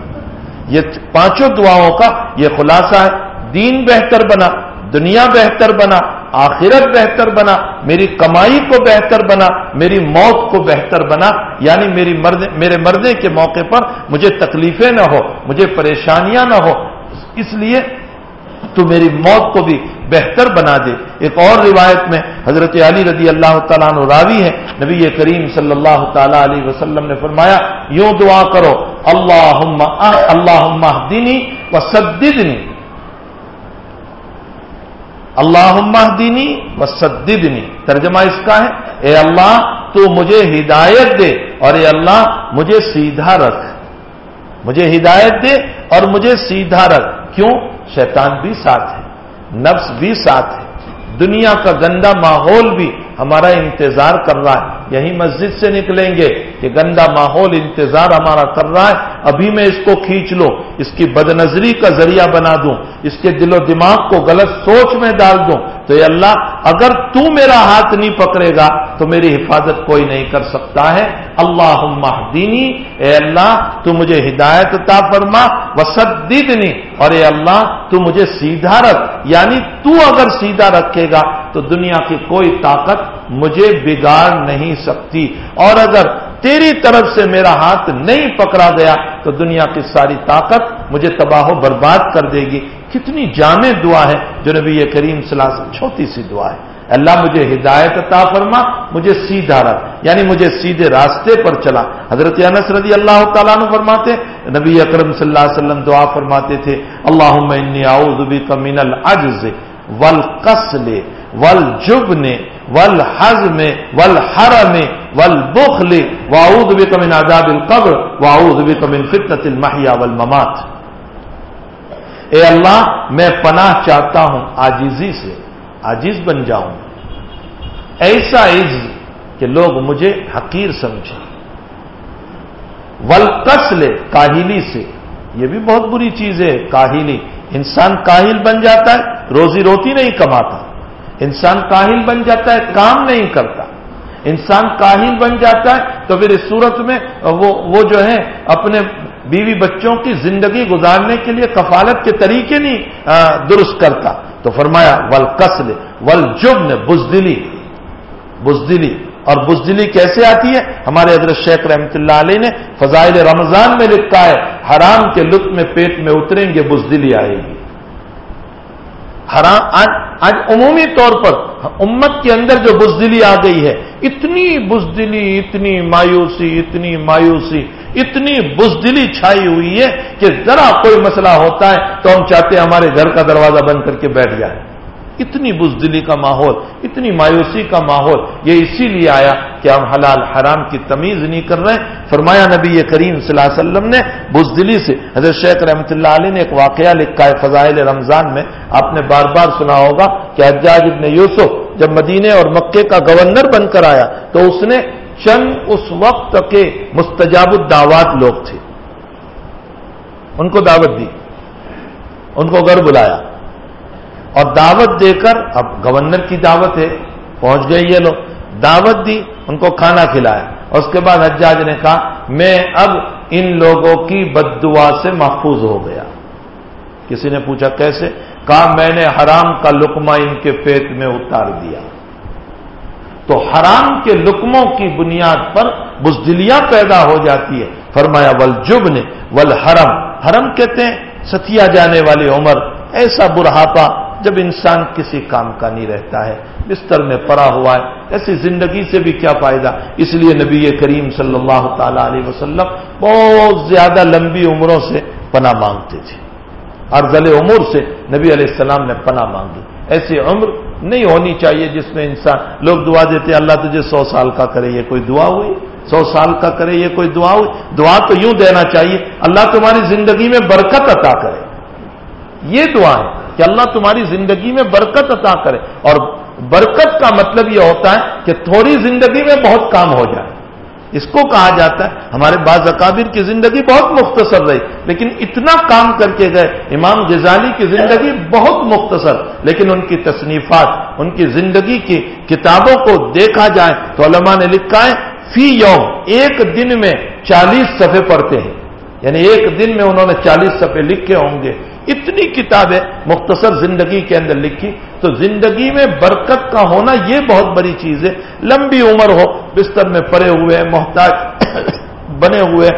یہ پانچوں دعاؤں کا یہ خلاصہ ہے۔ دین بہتر بنا، دنیا بہتر بنا آخرت بہتر بنا، میری کمائی کو بہتر بنا، میری موت کو بہتر بنا یعنی میری مرد میرے مردے کے موقع پر مجھے تکلیفیں نہ ہو، مجھے پریشانیاں نہ ہو، اس لیے تو میری موت کو بھی بہتر بنا دے۔ ایک اور روایت میں حضرت علی رضی اللہ تعالیٰ عنہ راوی ہے نبی کریم صلی اللہ تعالی علیہ وسلم نے فرمایا، یوں دعا کرو اللہ اللہ دینی و سدنی اللہ دینی و سدنی ترجمہ اس کا ہے، اے اللہ، تو مجھے ہدایت دے اور اے اللہ، مجھے سیدھا رکھ۔ مجھے ہدایت دے اور مجھے سیدھا رکھ۔ کیوں؟ شیطان بھی ساتھ ہے، نفس بھی ساتھ ہے۔ دنیا کا گندا ماحول بھی ہمارا انتظار کر رہا ہے۔ یہی مسجد سے نکلیں گے کہ گندا ماحول انتظار ہمارا کر رہا ہے، ابھی میں اس کو کھینچ لوں اس کی بد نظری کا ذریعہ بنا دوں، اس کے دل و دماغ کو غلط سوچ میں ڈال دوں۔ تو یہ اللہ، اگر تو میرا ہاتھ نہیں پکڑے گا، تو میری حفاظت کوئی نہیں کر سکتا ہے۔ اللہ دینی اے اللہ، تو مجھے ہدایت تا فرما وسدنی اور اے اللہ، تو مجھے سیدھا رکھ یعنی تو اگر سیدھا رکھے گا، تو دنیا کی کوئی طاقت مجھے بگاڑ نہیں سکتی۔ اور اگر تیری طرف سے میرا ہاتھ نہیں پکڑا گیا، تو دنیا کی ساری طاقت مجھے تباہ و برباد کر دے گی۔ کتنی جامع دعا ہے، جو نبی کریم صلی اللہ علیہ وسلم، چھوٹی سی دعا ہے۔ اللہ مجھے ہدایت عطا فرما، مجھے سیدھا رکھ۔ یعنی مجھے سیدھے راستے پر چلا۔ حضرت انس رضی اللہ تعالیٰ عنہ فرماتے، نبی اکرم صلی اللہ علیہ وسلم دعا فرماتے تھے اللہ من العجز والقسل والجبن والحزم، والحرم، والبخل، واعوذ بك من عذاب القبر، واعوذ بك من فتنة المحيا والممات۔ اے اللہ، میں پناہ چاہتا ہوں آجیزی سے آجیز بن جاؤں۔ ایسا عز کہ لوگ مجھے حقیر سمجھیں۔ ولقسل کاہلی سے، یہ بھی بہت بری چیز ہے، کاہلی۔ انسان کاہل بن جاتا ہے، روزی روٹی نہیں کماتا۔ انسان کاہل بن جاتا ہے، کام نہیں کرتا۔ انسان کاہل بن جاتا ہے تو پھر اس صورت میں وہ وہ جو ہے، اپنے بیوی بچوں کی زندگی گزارنے کے لیے کفالت کے طریقے نہیں درست کرتا۔ تو فرمایا ول قسل ول جبن بزدلی۔ بزدلی۔ اور بزدلی کیسے آتی ہے؟ ہمارے حضرت شیخ رحمت اللہ علیہ نے فضائل رمضان میں لکھا ہے، حرام کے لطف میں پیٹ میں اتریں گے، بزدلی آئے گی۔ حرام آج عمومی طور پر امت کے اندر جو بزدلی آ گئی ہے، اتنی بزدلی، اتنی مایوسی اتنی مایوسی، اتنی بزدلی چھائی ہوئی ہے کہ ذرا کوئی مسئلہ ہوتا ہے تو ہم چاہتے ہیں ہمارے گھر کا دروازہ بند کر کے بیٹھ جائیں۔ اتنی بزدلی کا ماحول، اتنی مایوسی کا ماحول، یہ اسی لیے آیا کہ ہم حلال حرام کی تمیز نہیں کر رہے فرمایا نبی کریم صلی اللہ علیہ وسلم نے بزدلی سے، حضرت شیخ رحمۃ اللہ علیہ نے ایک واقعہ لکھا ہے فضائل رمضان میں، آپ نے بار بار سنا ہوگا کہ حجاج ابن یوسف جب مدینے اور مکے کا گورنر بن کر آیا، تو اس نے چند اس وقت کے مستجاب الدعوات لوگ تھے۔ ان کو دعوت دی۔ ان کو گھر بلایا۔ اور دعوت دے کر اب گورنر کی دعوت ہے، پہنچ گئے یہ لوگ۔ دعوت دی، ان کو کھانا کھلایا اور اس کے بعد حجاج نے کہا، میں اب ان لوگوں کی بد دعا سے محفوظ ہو گیا۔ کسی نے پوچھا، کیسے؟ کہا، میں نے حرام کا لکما ان کے پیٹ میں اتار دیا۔ تو حرام کے لکموں کی بنیاد پر بزدلیاں پیدا ہو جاتی ہے فرمایا ول جب نے ول حرم حرم کہتے ہیں، ستیا جانے والی عمر۔ ایسا برہاپا جب انسان کسی کام کا نہیں رہتا ہے، بستر میں پڑا ہوا ہے، ایسی زندگی سے بھی کیا فائدہ؟ اس لیے نبی کریم صلی اللہ تعالی علیہ وسلم بہت زیادہ لمبی عمروں سے پناہ مانگتے تھے۔ اور ضلع عمر سے نبی علیہ السلام نے پناہ مانگی۔ ایسی عمر نہیں ہونی چاہیے جس میں انسان، لوگ دعا دیتے، اللہ تجھے سو سال کا کرے، یہ کوئی دعا ہوئی؟ سو سال کا کرے، یہ کوئی دعا ہوئی؟ دعا تو یوں دینا چاہیے، اللہ تمہاری زندگی میں برکت عطا کرے۔ یہ دعا ہے۔ کہ اللہ تمہاری زندگی میں برکت عطا کرے۔ اور برکت کا مطلب یہ ہوتا ہے کہ تھوڑی زندگی میں بہت کام ہو جائے۔ اس کو کہا جاتا ہے، ہمارے بعض اکابر کی زندگی بہت مختصر رہی، لیکن اتنا کام کر کے گئے۔ امام غزالی کی زندگی بہت مختصر، لیکن ان کی تصنیفات، ان کی زندگی کی کتابوں کو دیکھا جائے تو علماء نے لکھا ہے، فی یوم، ایک دن میں چالیس صفحے پڑھتے ہیں۔ یعنی ایک دن میں انہوں نے چالیس صفحے لکھے ہوں گے۔ اتنی کتابیں مختصر زندگی کے اندر لکھی۔ تو زندگی میں برکت کا ہونا یہ بہت بڑی چیز ہے۔ لمبی عمر ہو، بستر میں پڑے ہوئے، محتاج [coughs] بنے ہوئے،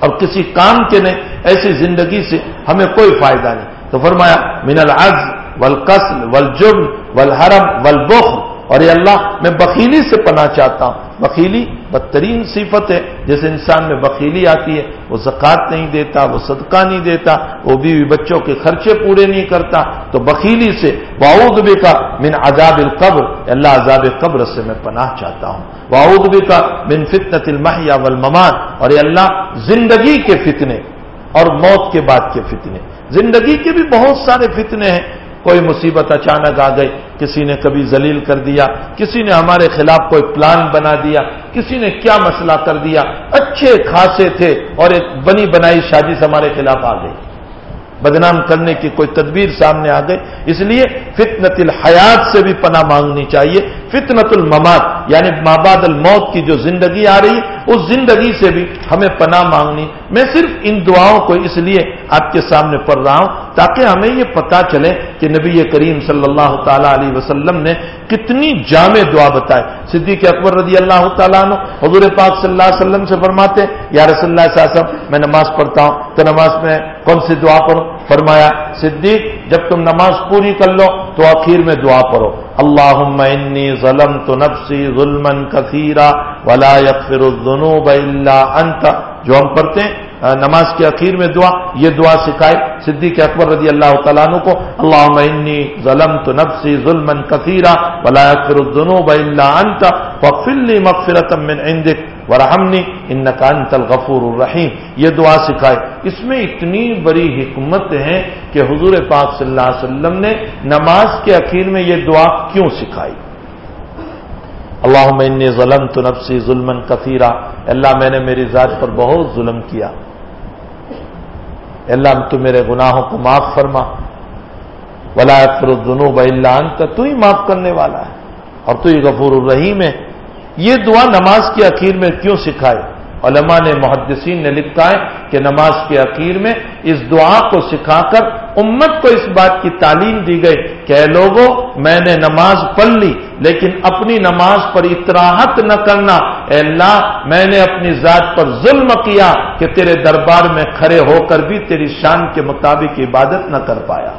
اور کسی کام کے نہیں، ایسی زندگی سے ہمیں کوئی فائدہ نہیں۔ تو فرمایا، من العز والقسل والجبن والحرم والبخل۔ اور یہ اللہ، میں بخیلی سے پناہ چاہتا ہوں۔ بخیلی بدترین صفت ہے۔ جیسے انسان میں بخیلی آتی ہے، وہ زکوٰۃ نہیں دیتا، وہ صدقہ نہیں دیتا، وہ بیوی بچوں کے خرچے پورے نہیں کرتا۔ تو بخیلی سے واؤد بھی کا من عذاب القبر اللہ عذاب قبر سے میں پناہ چاہتا ہوں۔ واؤد بھی کا من فتنت المحیا والممان اور یہ اللہ زندگی کے فتنے اور موت کے بعد کے فتنے۔ زندگی کے بھی بہت سارے فتنے ہیں کوئی مصیبت اچانک آ گئی، کسی نے کبھی ذلیل کر دیا، کسی نے ہمارے خلاف کوئی پلان بنا دیا، کسی نے کیا مسئلہ کر دیا، اچھے خاصے تھے اور ایک بنی بنائی شادی سے ہمارے خلاف آ گئی۔ بدنام کرنے کی کوئی تدبیر سامنے آ گئی۔ اس لیے فتنت الحیات سے بھی پناہ مانگنی چاہیے۔ فتنت الممات یعنی ماباد الموت کی جو زندگی آ رہی اس زندگی سے بھی ہمیں پناہ مانگنی۔ میں صرف ان دعاؤں کو اس لیے آپ کے سامنے پڑھ رہا ہوں تاکہ ہمیں یہ پتا چلے کہ نبی کریم صلی اللہ تعالی علیہ وسلم نے کتنی جامع دعا بتائے صدیق اکبر رضی اللہ تعالیٰ عنہ حضور پاک صلی اللہ علیہ وسلم سے فرماتے یا رسول اللہ صلی اللہ علیہ وسلم، میں نماز پڑھتا ہوں۔ تو نماز میں کون سی دعا پڑھوں؟ فرمایا، صدیق، جب تم نماز پوری کر لو تو آخر میں دعا پڑھو۔ اللہ انی ظلم تو نفسی ظلم کثیرہ ولا یغفر الذنوب الا انت جو ہم پڑھتے ہیں نماز کے اخیر میں دعا، یہ دعا سکھائے صدیق اکبر رضی اللہ تعالیٰ عنہ کو اللہ انی ظلم تو نفسی ظلم کثیرہ ولا یغفر الذنوب الا انت فاغفر لي مغفرة من عندك ورحمنی انك انت الغفور الرحیم یہ دعا سکھائے۔ اس میں اتنی بڑی حکمت ہے کہ حضور پاک صلی اللہ علیہ وسلم نے نماز کے اخیر میں یہ دعا کیوں سکھائی؟ اللہ انی ظلم تو نفسی ظلم کثیرہ اللہ، میں نے میری ذات پر بہت ظلم کیا۔ اللہ، تو میرے گناہوں کو معاف فرما۔ ولا الذنوب الا انت تو ہی معاف کرنے والا ہے۔ اور تو ہی غفور الرحیم ہے۔ یہ دعا نماز کے اخیر میں کیوں سکھائے؟ علماء نے محدثین نے لکھا ہے کہ نماز کے اخیر میں اس دعا کو سکھا کر امت کو اس بات کی تعلیم دی گئی کہ اے لوگوں میں نے نماز پڑھ لی، لیکن اپنی نماز پر اطراحت نہ کرنا۔ اے اللہ، میں نے اپنی ذات پر ظلم کیا کہ تیرے دربار میں کھڑے ہو کر بھی تیری شان کے مطابق عبادت نہ کر پایا۔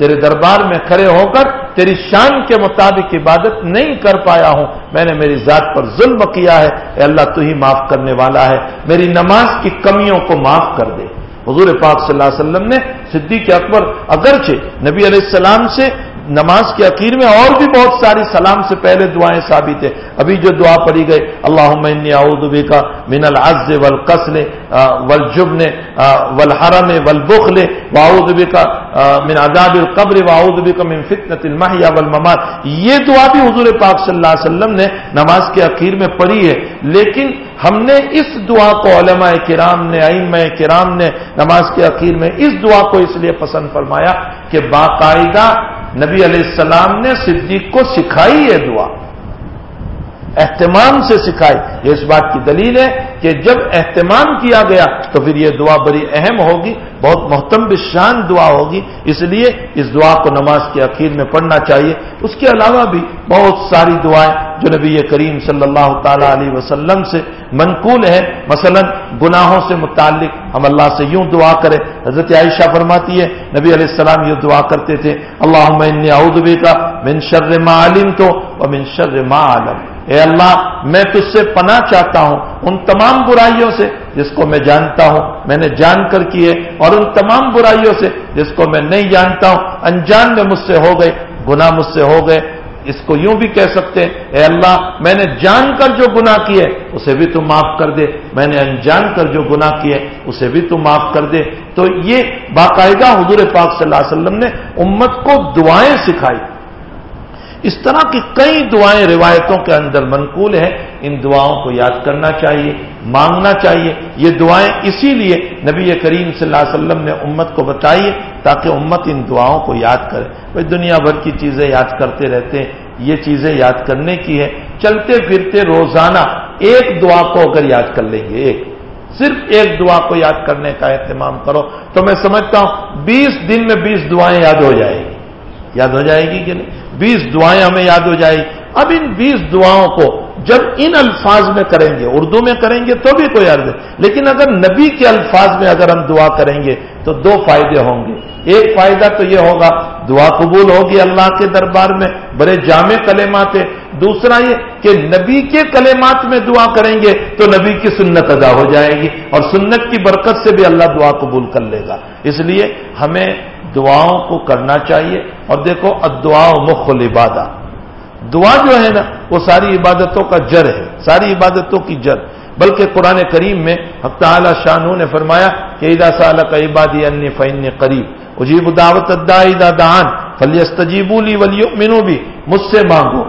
تیرے دربار میں کھڑے ہو کر تیری شان کے مطابق عبادت نہیں کر پایا ہوں۔ میں نے میری ذات پر ظلم کیا ہے۔ اے اللہ، تو ہی معاف کرنے والا ہے۔ میری نماز کی کمیوں کو معاف کر دے۔ حضور پاک صلی اللہ علیہ وسلم نے صدیق اکبر، اگرچہ نبی علیہ السلام سے نماز کے اخیر میں اور بھی بہت ساری سلام سے پہلے دعائیں ثابت ہیں۔ ابھی جو دعا پڑی گئی اللہ اعوذ کا من العز والقسل والجبن والحرم، والبخل واعوذ کا من عذاب القبر واعوذ کا من فتنة المحیا والممات۔ یہ دعا بھی حضور پاک صلی اللہ علیہ وسلم نے نماز کے اخیر میں پڑھی ہے۔ لیکن ہم نے اس دعا کو علماء کرام نے، ائمہ کرام نے نماز کے اخیر میں اس دعا کو اس لیے پسند فرمایا کہ باقاعدہ نبی علیہ السلام نے صدیق کو سکھائی ہے دعا۔ اہتمام سے سکھائی۔ یہ اس بات کی دلیل ہے کہ جب اہتمام کیا گیا تو پھر یہ دعا بڑی اہم ہوگی، بہت محتم شان دعا ہوگی۔ اس لیے اس دعا کو نماز کے اخیر میں پڑھنا چاہیے۔ اس کے علاوہ بھی بہت ساری دعائیں جو نبی کریم صلی اللہ تعالی علیہ وسلم سے منقول ہے مثلا گناہوں سے متعلق ہم اللہ سے یوں دعا کریں۔ حضرت عائشہ فرماتی ہے نبی علیہ السلام یہ دعا کرتے تھے اللہ اعوذ کا من شر ما علم تو اور من شر ما عالم اے اللہ، میں تجھ سے پناہ چاہتا ہوں، ان تمام برائیوں سے جس کو میں جانتا ہوں، میں نے جان کر کیے اور ان تمام برائیوں سے جس کو میں نہیں جانتا ہوں، انجان میں مجھ سے ہو گئے، گناہ مجھ سے ہو گئے۔ اس کو یوں بھی کہہ سکتے اے اللہ، میں نے جان کر جو گناہ کیے، اسے بھی تو معاف کر دے۔ میں نے انجان کر جو گناہ کیے، اسے بھی تو معاف کر دے۔ تو یہ باقاعدہ حضور پاک صلی اللہ علیہ وسلم نے امت کو دعائیں سکھائی۔ اس طرح کی کئی دعائیں روایتوں کے اندر منقول ہیں، ان دعاؤں کو یاد کرنا چاہیے، مانگنا چاہیے۔ یہ دعائیں اسی لیے نبی کریم صلی اللہ علیہ وسلم نے امت کو بتائیے تاکہ امت ان دعاؤں کو یاد کرے۔ بھائی، دنیا بھر کی چیزیں یاد کرتے رہتے ہیں، یہ چیزیں یاد کرنے کی ہے چلتے پھرتے روزانہ ایک دعا کو اگر یاد کر لیں گے، ایک۔ صرف ایک دعا کو یاد کرنے کا اہتمام کرو تو میں سمجھتا ہوں بیس دن میں بیس دعائیں یاد ہو جائے گی۔ یاد ہو جائے گی کہ نہیں؟ بیس دعائیں ہمیں یاد ہو جائے گی اب ان بیس دعاؤں کو جب ان الفاظ میں کریں گے، اردو میں کریں گے تو بھی کوئی عرض ہے۔ لیکن اگر نبی کے الفاظ میں اگر ہم دعا کریں گے تو دو فائدے ہوں گے۔ ایک فائدہ تو یہ ہوگا، دعا قبول ہوگی اللہ کے دربار میں، بڑے جامع کلمات ہے دوسرا یہ کہ نبی کے کلمات میں دعا کریں گے تو نبی کی سنت ادا ہو جائے گی اور سنت کی برکت سے بھی اللہ دعا قبول کر لے گا۔ اس لیے ہمیں دعاؤں کو کرنا چاہیے اور دیکھو ادعا مخل عبادت دعا جو ہے نا وہ ساری عبادتوں کا جر ہے ساری عبادتوں کی جر۔ بلکہ قرآن کریم میں حق تعالی شاہ نے فرمایا کہ ادا سال کا عبادی ان فن قریب۔ اجیب دعوت دان فلی ولی مینو بھی مجھ سے مانگو۔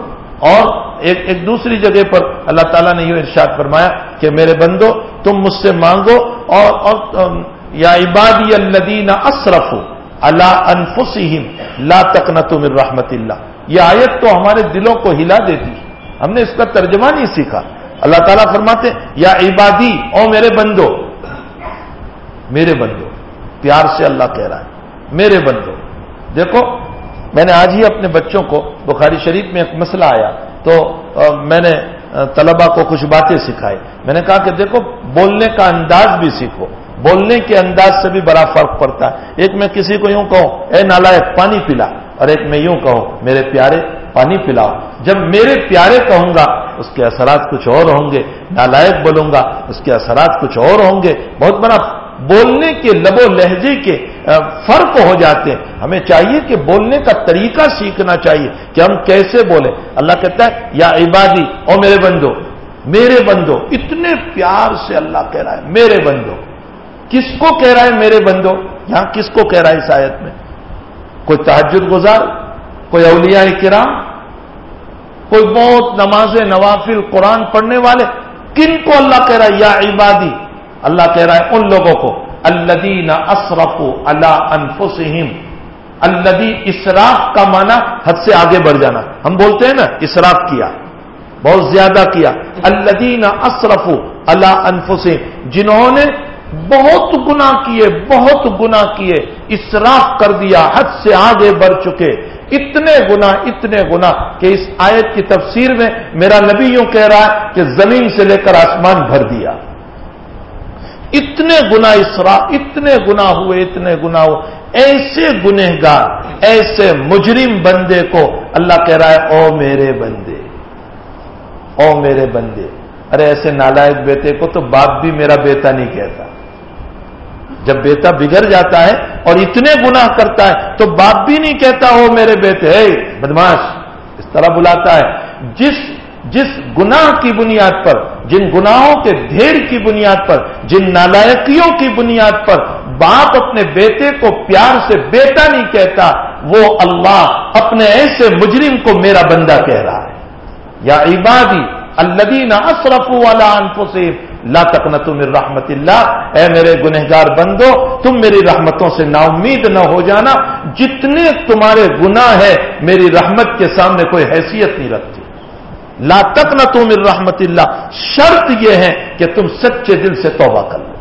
اور ایک ایک دوسری جگہ پر اللہ تعالیٰ نے یہ ارشاد فرمایا کہ میرے بندو تم مجھ سے مانگو اور, اور یا عبادی الدین اصرف اللہ انفسم لا تکنت من رحمت اللہ یہ آیت تو ہمارے دلوں کو ہلا دیتی ہم نے اس کا ترجمہ نہیں سیکھا۔ اللہ تعالیٰ فرماتے یا عبادی، او میرے بندو میرے بندو، پیار سے اللہ کہہ رہا ہے، میرے بندو۔ دیکھو، میں نے آج ہی اپنے بچوں کو، بخاری شریف میں ایک مسئلہ آیا۔ تو میں نے طلبا کو کچھ باتیں سکھائی۔ میں نے کہا کہ دیکھو، بولنے کا انداز بھی سیکھو۔ بولنے کے انداز سے بھی بڑا فرق پڑتا ہے۔ ایک میں کسی کو یوں کہوں، اے نالا پانی پلا اور ایک میں یوں کہوں، میرے پیارے، پانی پلاؤ جب میرے پیارے کہوں گا، اس کے اثرات کچھ اور ہوں گے۔ نالائق بولوں گا، اس کے اثرات کچھ اور ہوں گے۔ بہت بڑا بولنے کے لب و لہجے کے فرق ہو جاتے ہیں۔ ہمیں چاہیے کہ بولنے کا طریقہ سیکھنا چاہیے کہ ہم کیسے بولیں۔ اللہ کہتا ہے، یا عبادی، او میرے بندو میرے بندو، اتنے پیار سے اللہ کہہ رہا ہے، میرے بندو کس کو کہہ رہا ہے میرے بندو؟ یہاں کس کو کہہ رہا ہے اس آیت میں؟ کوئی تحجد گزار، کوئی اولیاء کرام، کوئی بہت نماز نوافل قرآن پڑھنے والے، کن کو اللہ کہہ رہا ہے؟ یا عبادی، اللہ کہہ رہا ہے ان لوگوں کو الدین اسرف اللہ انفسم الدی اسراف کا معنی حد سے آگے بڑھ جانا۔ ہم بولتے ہیں نا، اسراف کیا، بہت زیادہ کیا۔ الدین اسرف اللہ انفسم جنہوں نے بہت گنا کیے، بہت گنا کیے، اسراف کر دیا، حد سے آگے بڑھ چکے۔ اتنے گنا اتنے گنا کہ اس آیت کی تفسیر میں میرا نبی یوں کہہ رہا ہے کہ زمین سے لے کر آسمان بھر دیا۔ اتنے گنا اسرا، اتنے گنا ہوئے، اتنے گنا ہوئے۔ ایسے گنہگار، ایسے مجرم بندے کو اللہ کہہ رہا ہے، او میرے بندے، او میرے بندے۔ ارے ایسے نالائق بیٹے کو تو باپ بھی میرا بیٹا نہیں کہتا۔ جب بیٹا بگڑ جاتا ہے اور اتنے گناہ کرتا ہے تو باپ بھی نہیں کہتا ہو میرے بیٹے ہے بدماش اس طرح بلاتا ہے۔ جس جس گناہ کی بنیاد پر، جن گناہوں کے ڈھیر کی بنیاد پر، جن نالائکیوں کی بنیاد پر باپ اپنے بیٹے کو پیار سے بیٹا نہیں کہتا، وہ اللہ اپنے ایسے مجرم کو میرا بندہ کہہ رہا ہے۔ یا عبادی الدین اصرف والا انفسم لا تکنت من رحمت اللہ۔ اے میرے گنہگار بندو، تم میری رحمتوں سے نا امید نہ ہو جانا۔ جتنے تمہارے گناہ ہے میری رحمت کے سامنے کوئی حیثیت نہیں رکھتی۔ لا تک نہ تم رحمت اللہ۔ شرط یہ ہے کہ تم سچے دل سے توبہ کر لو۔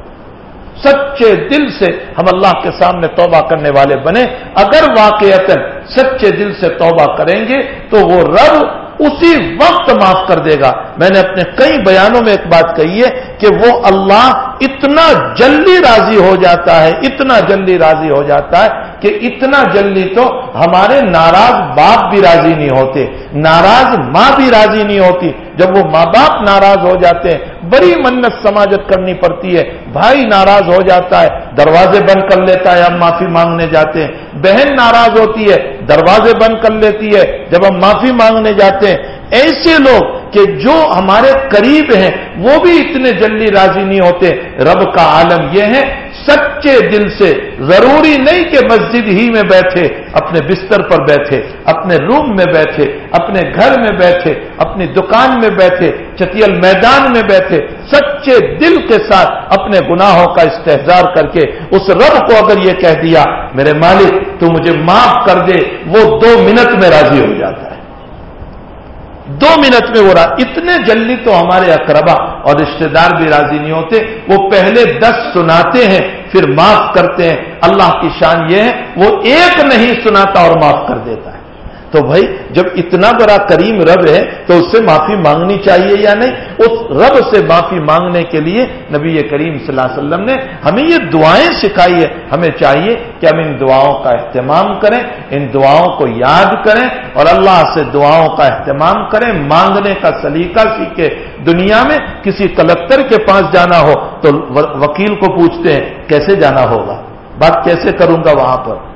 سچے دل سے ہم اللہ کے سامنے توبہ کرنے والے بنے۔ اگر واقعات سچے دل سے توبہ کریں گے، تو وہ رب اسی وقت معاف کر دے گا۔ میں نے اپنے کئی بیانوں میں ایک بات کہی ہے کہ وہ اللہ اتنا جلدی راضی ہو جاتا ہے، اتنا جلدی راضی ہو جاتا ہے کہ اتنا جلدی تو ہمارے ناراض باپ بھی راضی نہیں ہوتے، ناراض ماں بھی راضی نہیں ہوتی۔ جب وہ ماں باپ ناراض ہو جاتے ہیں، بڑی منت سماجت کرنی پڑتی ہے۔ بھائی ناراض ہو جاتا ہے، دروازے بند کر لیتا ہے، ہم معافی مانگنے جاتے ہیں۔ بہن ناراض ہوتی ہے، دروازے بند کر لیتی ہے۔ جب ہم معافی مانگنے جاتے ہیں، ایسے لوگ کہ جو ہمارے قریب ہیں، وہ بھی اتنے جلدی راضی نہیں ہوتے۔ رب کا عالم یہ ہے سچے دل سے ضروری نہیں کہ مسجد ہی میں بیٹھے، اپنے بستر پر بیٹھے، اپنے روم میں بیٹھے، اپنے گھر میں بیٹھے، اپنی دکان میں بیٹھے، چتیل میدان میں بیٹھے، سچے دل کے ساتھ اپنے گناہوں کا استحصار کر کے اس رب کو اگر یہ کہہ دیا، میرے مالک، تو مجھے معاف کر دے، وہ دو منٹ میں راضی ہو جاتا ہے۔ دو منٹ میں وہ رہا اتنے جلدی تو ہمارے اقربا اور رشتہ دار بھی راضی نہیں ہوتے، وہ پہلے دس سناتے ہیں پھر معاف کرتے ہیں۔ اللہ کی شان یہ ہے، وہ ایک نہیں سناتا اور معاف کر دیتا ہے۔ تو بھائی جب اتنا بڑا کریم رب ہے تو اس سے معافی مانگنی چاہیے یا نہیں؟ اس رب سے معافی مانگنے کے لیے نبی کریم صلی اللہ علیہ وسلم نے ہمیں یہ دعائیں سکھائی ہے ہمیں چاہیے کہ ہم ان دعاؤں کا اہتمام کریں، ان دعاؤں کو یاد کریں اور اللہ سے دعاؤں کا اہتمام کریں۔ مانگنے کا سلیقہ سیکھے۔ دنیا میں کسی کلکٹر کے پاس جانا ہو تو وکیل کو پوچھتے ہیں، کیسے جانا ہوگا؟ بات کیسے کروں گا وہاں پر؟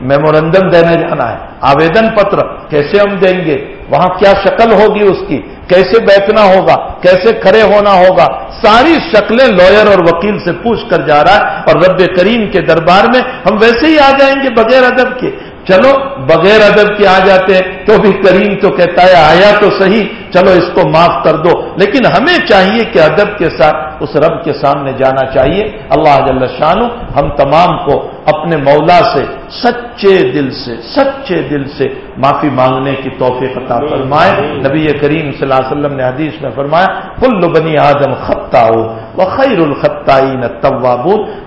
میمورندم دینے جانا ہے. آویدن پتر کیسے ہم دیں گے؟ وہاں کیا شکل ہوگی اس کی؟ کیسے بیٹھنا ہوگا؟ کیسے کھڑے ہونا ہوگا؟ ساری شکلیں لوئر اور وکیل سے پوچھ کر جا رہا ہے اور رب کریم کے دربار میں ہم ویسے ہی آ جائیں گے بغیر ادب کے۔ چلو، بغیر ادب کے آ جاتے ہیں تو بھی کریم تو کہتا ہے، آیا تو صحیح، چلو اس کو معاف کر دو۔ لیکن ہمیں چاہیے کہ ادب کے ساتھ اس رب کے سامنے جانا چاہیے۔ اللہ جل شانو ہم تمام کو اپنے مولا سے، سچے دل سے، سچے دل سے معافی مانگنے کی توفیق عطا فرمائے۔ نبی کریم صلی اللہ علیہ وسلم نے حدیث میں فرمایا، کل بنی آدم خطا وہ خیر الخطائی نہ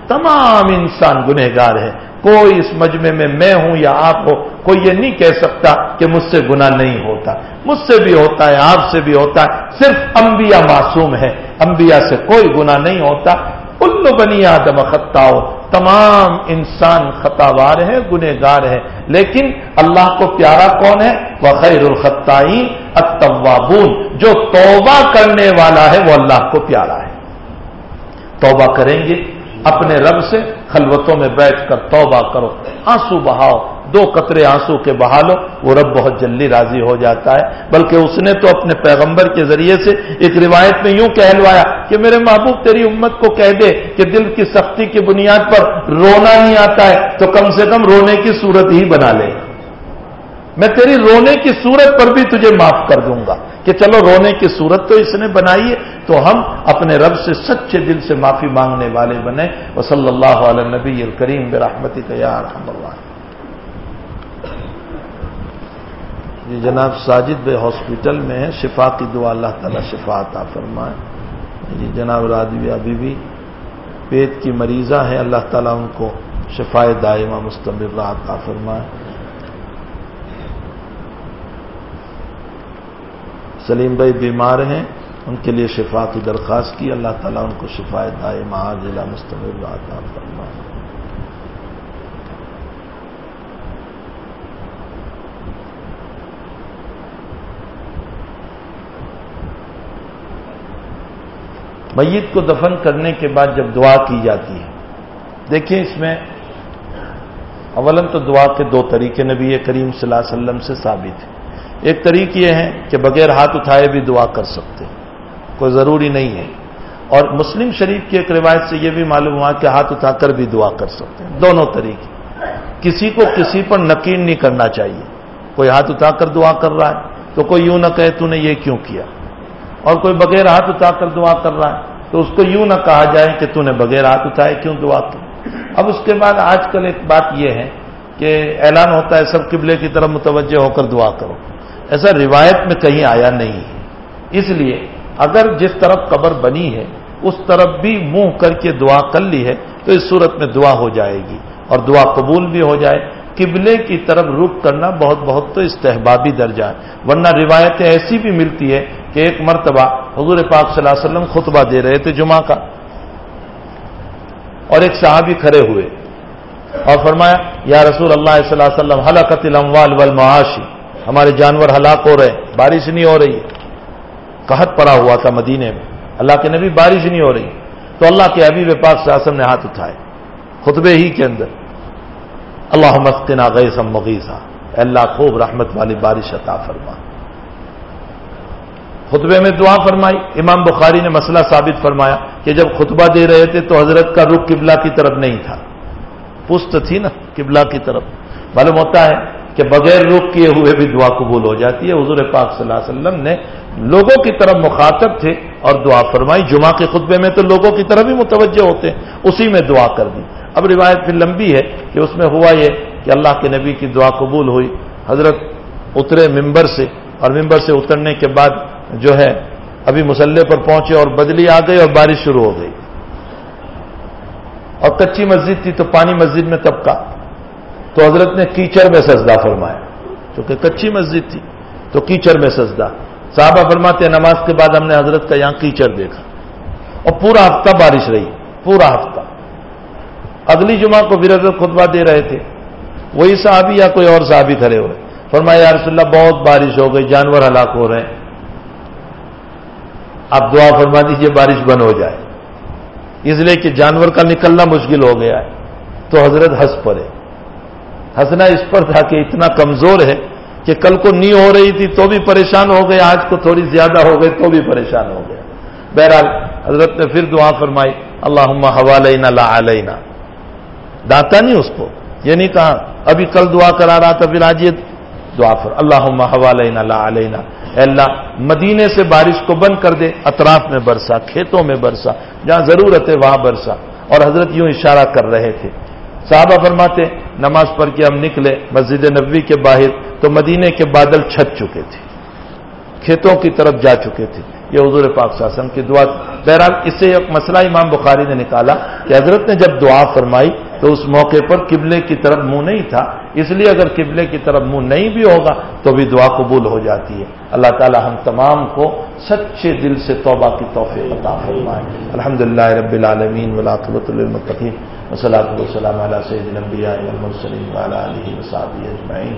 تمام انسان گنہ گار ہے کوئی اس مجمع میں میں ہوں یا آپ ہو، کوئی یہ نہیں کہہ سکتا کہ مجھ سے گنا نہیں ہوتا۔ مجھ سے بھی ہوتا ہے، آپ سے بھی ہوتا ہے، صرف انبیاء معصوم ہے انبیاء سے کوئی گنا نہیں ہوتا۔ کل بنی آدم خطا ہو تمام انسان خطاوار ہے گنہ گار ہے لیکن اللہ کو پیارا کون ہے؟ وہ خیر الخطائی اتوابون جو توبہ کرنے والا ہے، وہ اللہ کو پیارا ہے۔ توبہ کریں گے، اپنے رب سے خلوتوں میں بیٹھ کر توبہ کرو۔ آنسو بہاؤ۔ دو قطرے آنسو کے بہا لو وہ رب بہت جلدی راضی ہو جاتا ہے۔ بلکہ اس نے تو اپنے پیغمبر کے ذریعے سے ایک روایت میں یوں کہلوایا کہ میرے محبوب تیری امت کو کہہ دے کہ دل کی سختی کی بنیاد پر رونا نہیں آتا ہے، تو کم سے کم رونے کی صورت ہی بنا لے۔ میں تیری رونے کی صورت پر بھی تجھے معاف کر دوں گا کہ چلو رونے کی صورت تو اس نے بنائی ہے، تو ہم اپنے رب سے سچے دل سے معافی مانگنے والے بنے وہ صلی اللہ علیہ نبی الکریم برحمتی تیار اللہ جی جناب ساجد بھائی ہاسپٹل میں ہے، شفا کی دعا اللہ تعالیٰ شفا عطا فرمائے۔ جی جناب راجوی ابھی بھی پیٹ کی مریضہ ہیں اللہ تعالیٰ ان کو شفا دائمہ مستمر عطا فرمائے۔ سلیم بھائی بیمار ہیں، ان کے لیے شفا کی درخواست کی، اللہ تعالیٰ ان کو شفا دائمہ ضلع مستمر عطا فرمائے۔ میت کو دفن کرنے کے بعد جب دعا کی جاتی ہے۔ دیکھیں اس میں اولن تو دعا کے دو طریقے نبی کریم صلی اللہ علیہ وسلم سے ثابت ہے ایک طریق یہ ہے کہ بغیر ہاتھ اٹھائے بھی دعا کر سکتے کوئی ضروری نہیں ہے۔ اور مسلم شریف کی ایک روایت سے یہ بھی معلوم ہوا کہ ہاتھ اٹھا کر بھی دعا کر سکتے ہیں۔ دونوں طریقے۔ کسی کو کسی پر نکین نہیں کرنا چاہیے۔ کوئی ہاتھ اٹھا کر دعا کر رہا ہے تو کوئی یوں نہ کہے تو نے یہ کیوں کیا؟ اور کوئی بغیر ہاتھ اٹھا کر دعا کر رہا ہے، تو اس کو یوں نہ کہا جائے کہ تو نے بغیر ہاتھ اٹھائے کیوں دعا کی؟ اب اس کے بعد آج کل ایک بات یہ ہے کہ اعلان ہوتا ہے سب قبلے کی طرف متوجہ ہو کر دعا کرو۔ ایسا روایت میں کہیں آیا نہیں ہے۔ اس لیے اگر جس طرف قبر بنی ہے، اس طرف بھی منہ کر کے دعا کر لی ہے، تو اس صورت میں دعا ہو جائے گی۔ اور دعا قبول بھی ہو جائے۔ قبلے کی طرف رخ کرنا بہت بہت تو استحبابی درجہ ہے۔ ورنہ روایتیں ایسی بھی ملتی ہے کہ ایک مرتبہ حضور پاک صلی اللہ علیہ وسلم خطبہ دے رہے تھے جمعہ کا اور ایک صحابی کھڑے ہوئے اور فرمایا، یا رسول اللہ صلی اللہ علیہ وسلم ہلاکت الاموال والمعاشی، ہمارے جانور ہلاک ہو رہے بارش نہیں ہو رہی قحط پڑا ہوا تھا مدینے میں۔ اللہ کے نبی بارش نہیں ہو رہی۔ تو اللہ کے ابھی پاک صلی اللہ علیہ وسلم نے ہاتھ اٹھائے خطبے ہی کے اندر۔ اللہ مفتنا گئے سم مغیثہ اللہ خوب رحمت والی بارش عطا فرما۔ خطبے میں دعا فرمائی۔ امام بخاری نے مسئلہ ثابت فرمایا کہ جب خطبہ دے رہے تھے تو حضرت کا رخ قبلہ کی طرف نہیں تھا۔ پست تھی نا، قبلہ کی طرف۔ معلوم ہوتا ہے کہ بغیر رخ کیے ہوئے بھی دعا قبول ہو جاتی ہے۔ حضور پاک صلی اللہ علیہ وسلم نے لوگوں کی طرف مخاطب تھے اور دعا فرمائی۔ جمعہ کے خطبے میں تو لوگوں کی طرف ہی متوجہ ہوتے ہیں اسی میں دعا کر دی۔ اب روایت پھر لمبی ہے کہ اس میں ہوا یہ کہ اللہ کے نبی کی دعا قبول ہوئی۔ حضرت اترے ممبر سے اور ممبر سے اترنے کے بعد جو ہے، ابھی مسلح پر پہنچے اور بدلی آ گئی اور بارش شروع ہو گئی۔ اور کچی مسجد تھی تو پانی مسجد میں طبقہ۔ تو حضرت نے کیچڑ میں سجدہ فرمایا۔ کیونکہ کچی مسجد تھی، تو کیچڑ میں سجدہ۔ صحابہ فرماتے نماز کے بعد ہم نے حضرت کا یہاں کیچڑ دیکھا۔ اور پورا ہفتہ بارش رہی، پورا ہفتہ۔ اگلی جمعہ کو بھی حضرت خطبہ دے رہے تھے۔ وہی صحابی یا کوئی اور صحابی کھڑے ہوئے۔ فرمایا، یا رسول اللہ، بہت بارش ہو گئی، جانور ہلاک ہو رہے ہیں۔ آپ دعا فرما دیجیے بارش بند ہو جائے۔ اس لیے کہ جانور کا نکلنا مشکل ہو گیا ہے۔ تو حضرت ہنس پڑے۔ ہنسنا اس پر تھا کہ اتنا کمزور ہے کہ کل کو نی ہو رہی تھی تو بھی پریشان ہو گیا آج کو تھوڑی زیادہ ہو گئی تو بھی پریشان ہو گیا بہرحال حضرت نے پھر دعا فرمائی اللہ حوالینہ لا علینا۔ داتا نہیں اس کو، یہ نہیں کہا، ابھی کل دعا کرا رہا تھا، پھر آج یہ دعا فر اللہ حوالین لا علینا۔ اللہ، مدینے سے بارش کو بند کر دے، اطراف میں برسا، کھیتوں میں برسا، جہاں ضرورت ہے وہاں برسا۔ اور حضرت یوں اشارہ کر رہے تھے۔ صحابہ فرماتے، نماز پڑھ کے ہم نکلے، مسجد نبوی کے باہر، تو مدینے کے بادل چھت چکے تھے۔ کھیتوں کی طرف جا چکے تھے۔ یہ حضور پاک شاسن کی دعا۔ بہرحال اس سے ایک مسئلہ امام بخاری نے نکالا کہ حضرت نے جب دعا فرمائی تو اس موقع پر قبلے کی طرف منہ نہیں تھا۔ اس لیے اگر قبلے کی طرف منہ نہیں بھی ہوگا تو بھی دعا قبول ہو جاتی ہے۔ اللہ تعالی ہم تمام کو سچے دل سے توبہ کی توفیق عطا فرمائے۔ الحمد للہ رب العالمین ولاقبۃ المطین وسلاۃ والسلام سید الانبیاء والمرسلین وعلى اجمعین۔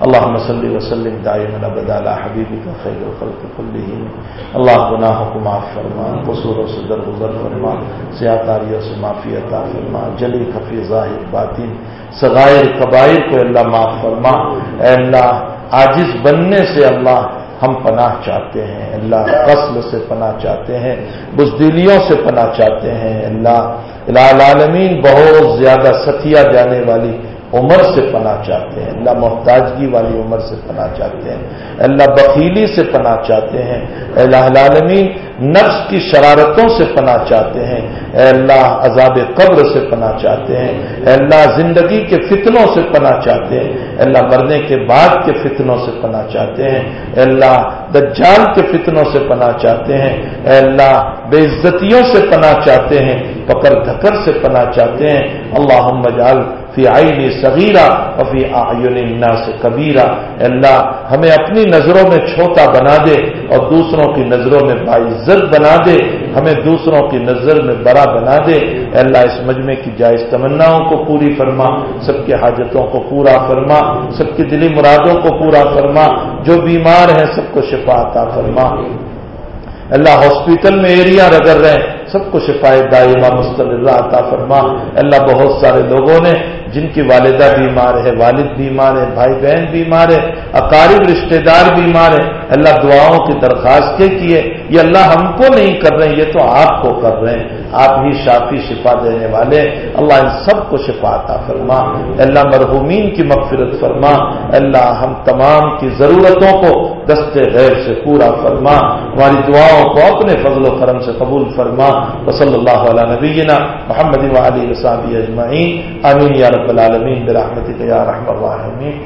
اللهم صل وسلم دائما ابدا على حبيبك خير الخلق كلهم. اللہ گناہ کو معاف فرما، قصور و صدر گزر فرما سیاکاریوں سے معافی عطا فرما، جلی خفی ظاہر باطن، صغائر قبائر کو اللہ معاف فرما۔ اے اللہ، عاجز بننے سے اللہ ہم پناہ چاہتے ہیں۔ اللہ قسل سے پناہ چاہتے ہیں، بزدلیوں سے پناہ چاہتے ہیں۔ اللہ العالمین، بہت زیادہ ستیا جانے والی عمر سے پناہ چاہتے ہیں، اللہ محتاجگی والی عمر سے پناہ چاہتے ہیں، اللہ بخیلی سے پناہ چاہتے ہیں اللہ العالمین، نفس کی شرارتوں سے پناہ چاہتے ہیں، اے اللہ عذاب قبر سے پناہ چاہتے ہیں، اے اللہ زندگی کے فتنوں سے پناہ چاہتے ہیں، اے اللہ مرنے کے بعد کے فتنوں سے پناہ چاہتے ہیں، اے اللہ دجال کے فتنوں سے پناہ چاہتے ہیں، اے اللہ بے عزتیوں سے پناہ چاہتے ہیں پکڑ دھکر سے پناہ چاہتے ہیں۔ اللہ مجال فی آئین صغیرہ اور فی آئین الناس کبیرہ۔ اللہ، ہمیں اپنی نظروں میں چھوٹا بنا دے اور دوسروں کی نظروں میں باعزت بنا دے۔ ہمیں دوسروں کی نظر میں بڑا بنا دے۔ اللہ، اس مجمع کی جائز تمناؤں کو پوری فرما، سب کے حاجتوں کو پورا فرما، سب کی دلی مرادوں کو پورا فرما۔ جو بیمار ہیں، سب کو شفا عطا فرما۔ اللہ، ہاسپٹل میں ایریا رگڑ رہے ہیں۔ سب کو شفایت دائمہ مستقل عطا فرما۔ اللہ بہت سارے لوگوں نے، جن کی والدہ بیمار ہے، والد بیمار ہے، بھائی بہن بیمار ہے، اقارب رشتہ دار بیمار ہے، اللہ دعاؤں کی درخواستیں کیے۔ یہ اللہ ہم کو نہیں کر رہے ہیں، یہ تو آپ کو کر رہے ہیں۔ آپ ہی شافی شفا دینے والے اللہ ان سب کو شفا عطا فرما۔ اللہ مرحومین کی مغفرت فرما۔ اللہ ہم تمام کی ضرورتوں کو دست غیر سے پورا فرما۔ ہماری دعاؤں کو اپنے فضل و کرم سے قبول فرما۔ وصلی اللہ علیہ نبینا محمد ولی وصابی اجمعین۔ امین یا رب العالمین۔ برحمتک یا رحم الراحمین۔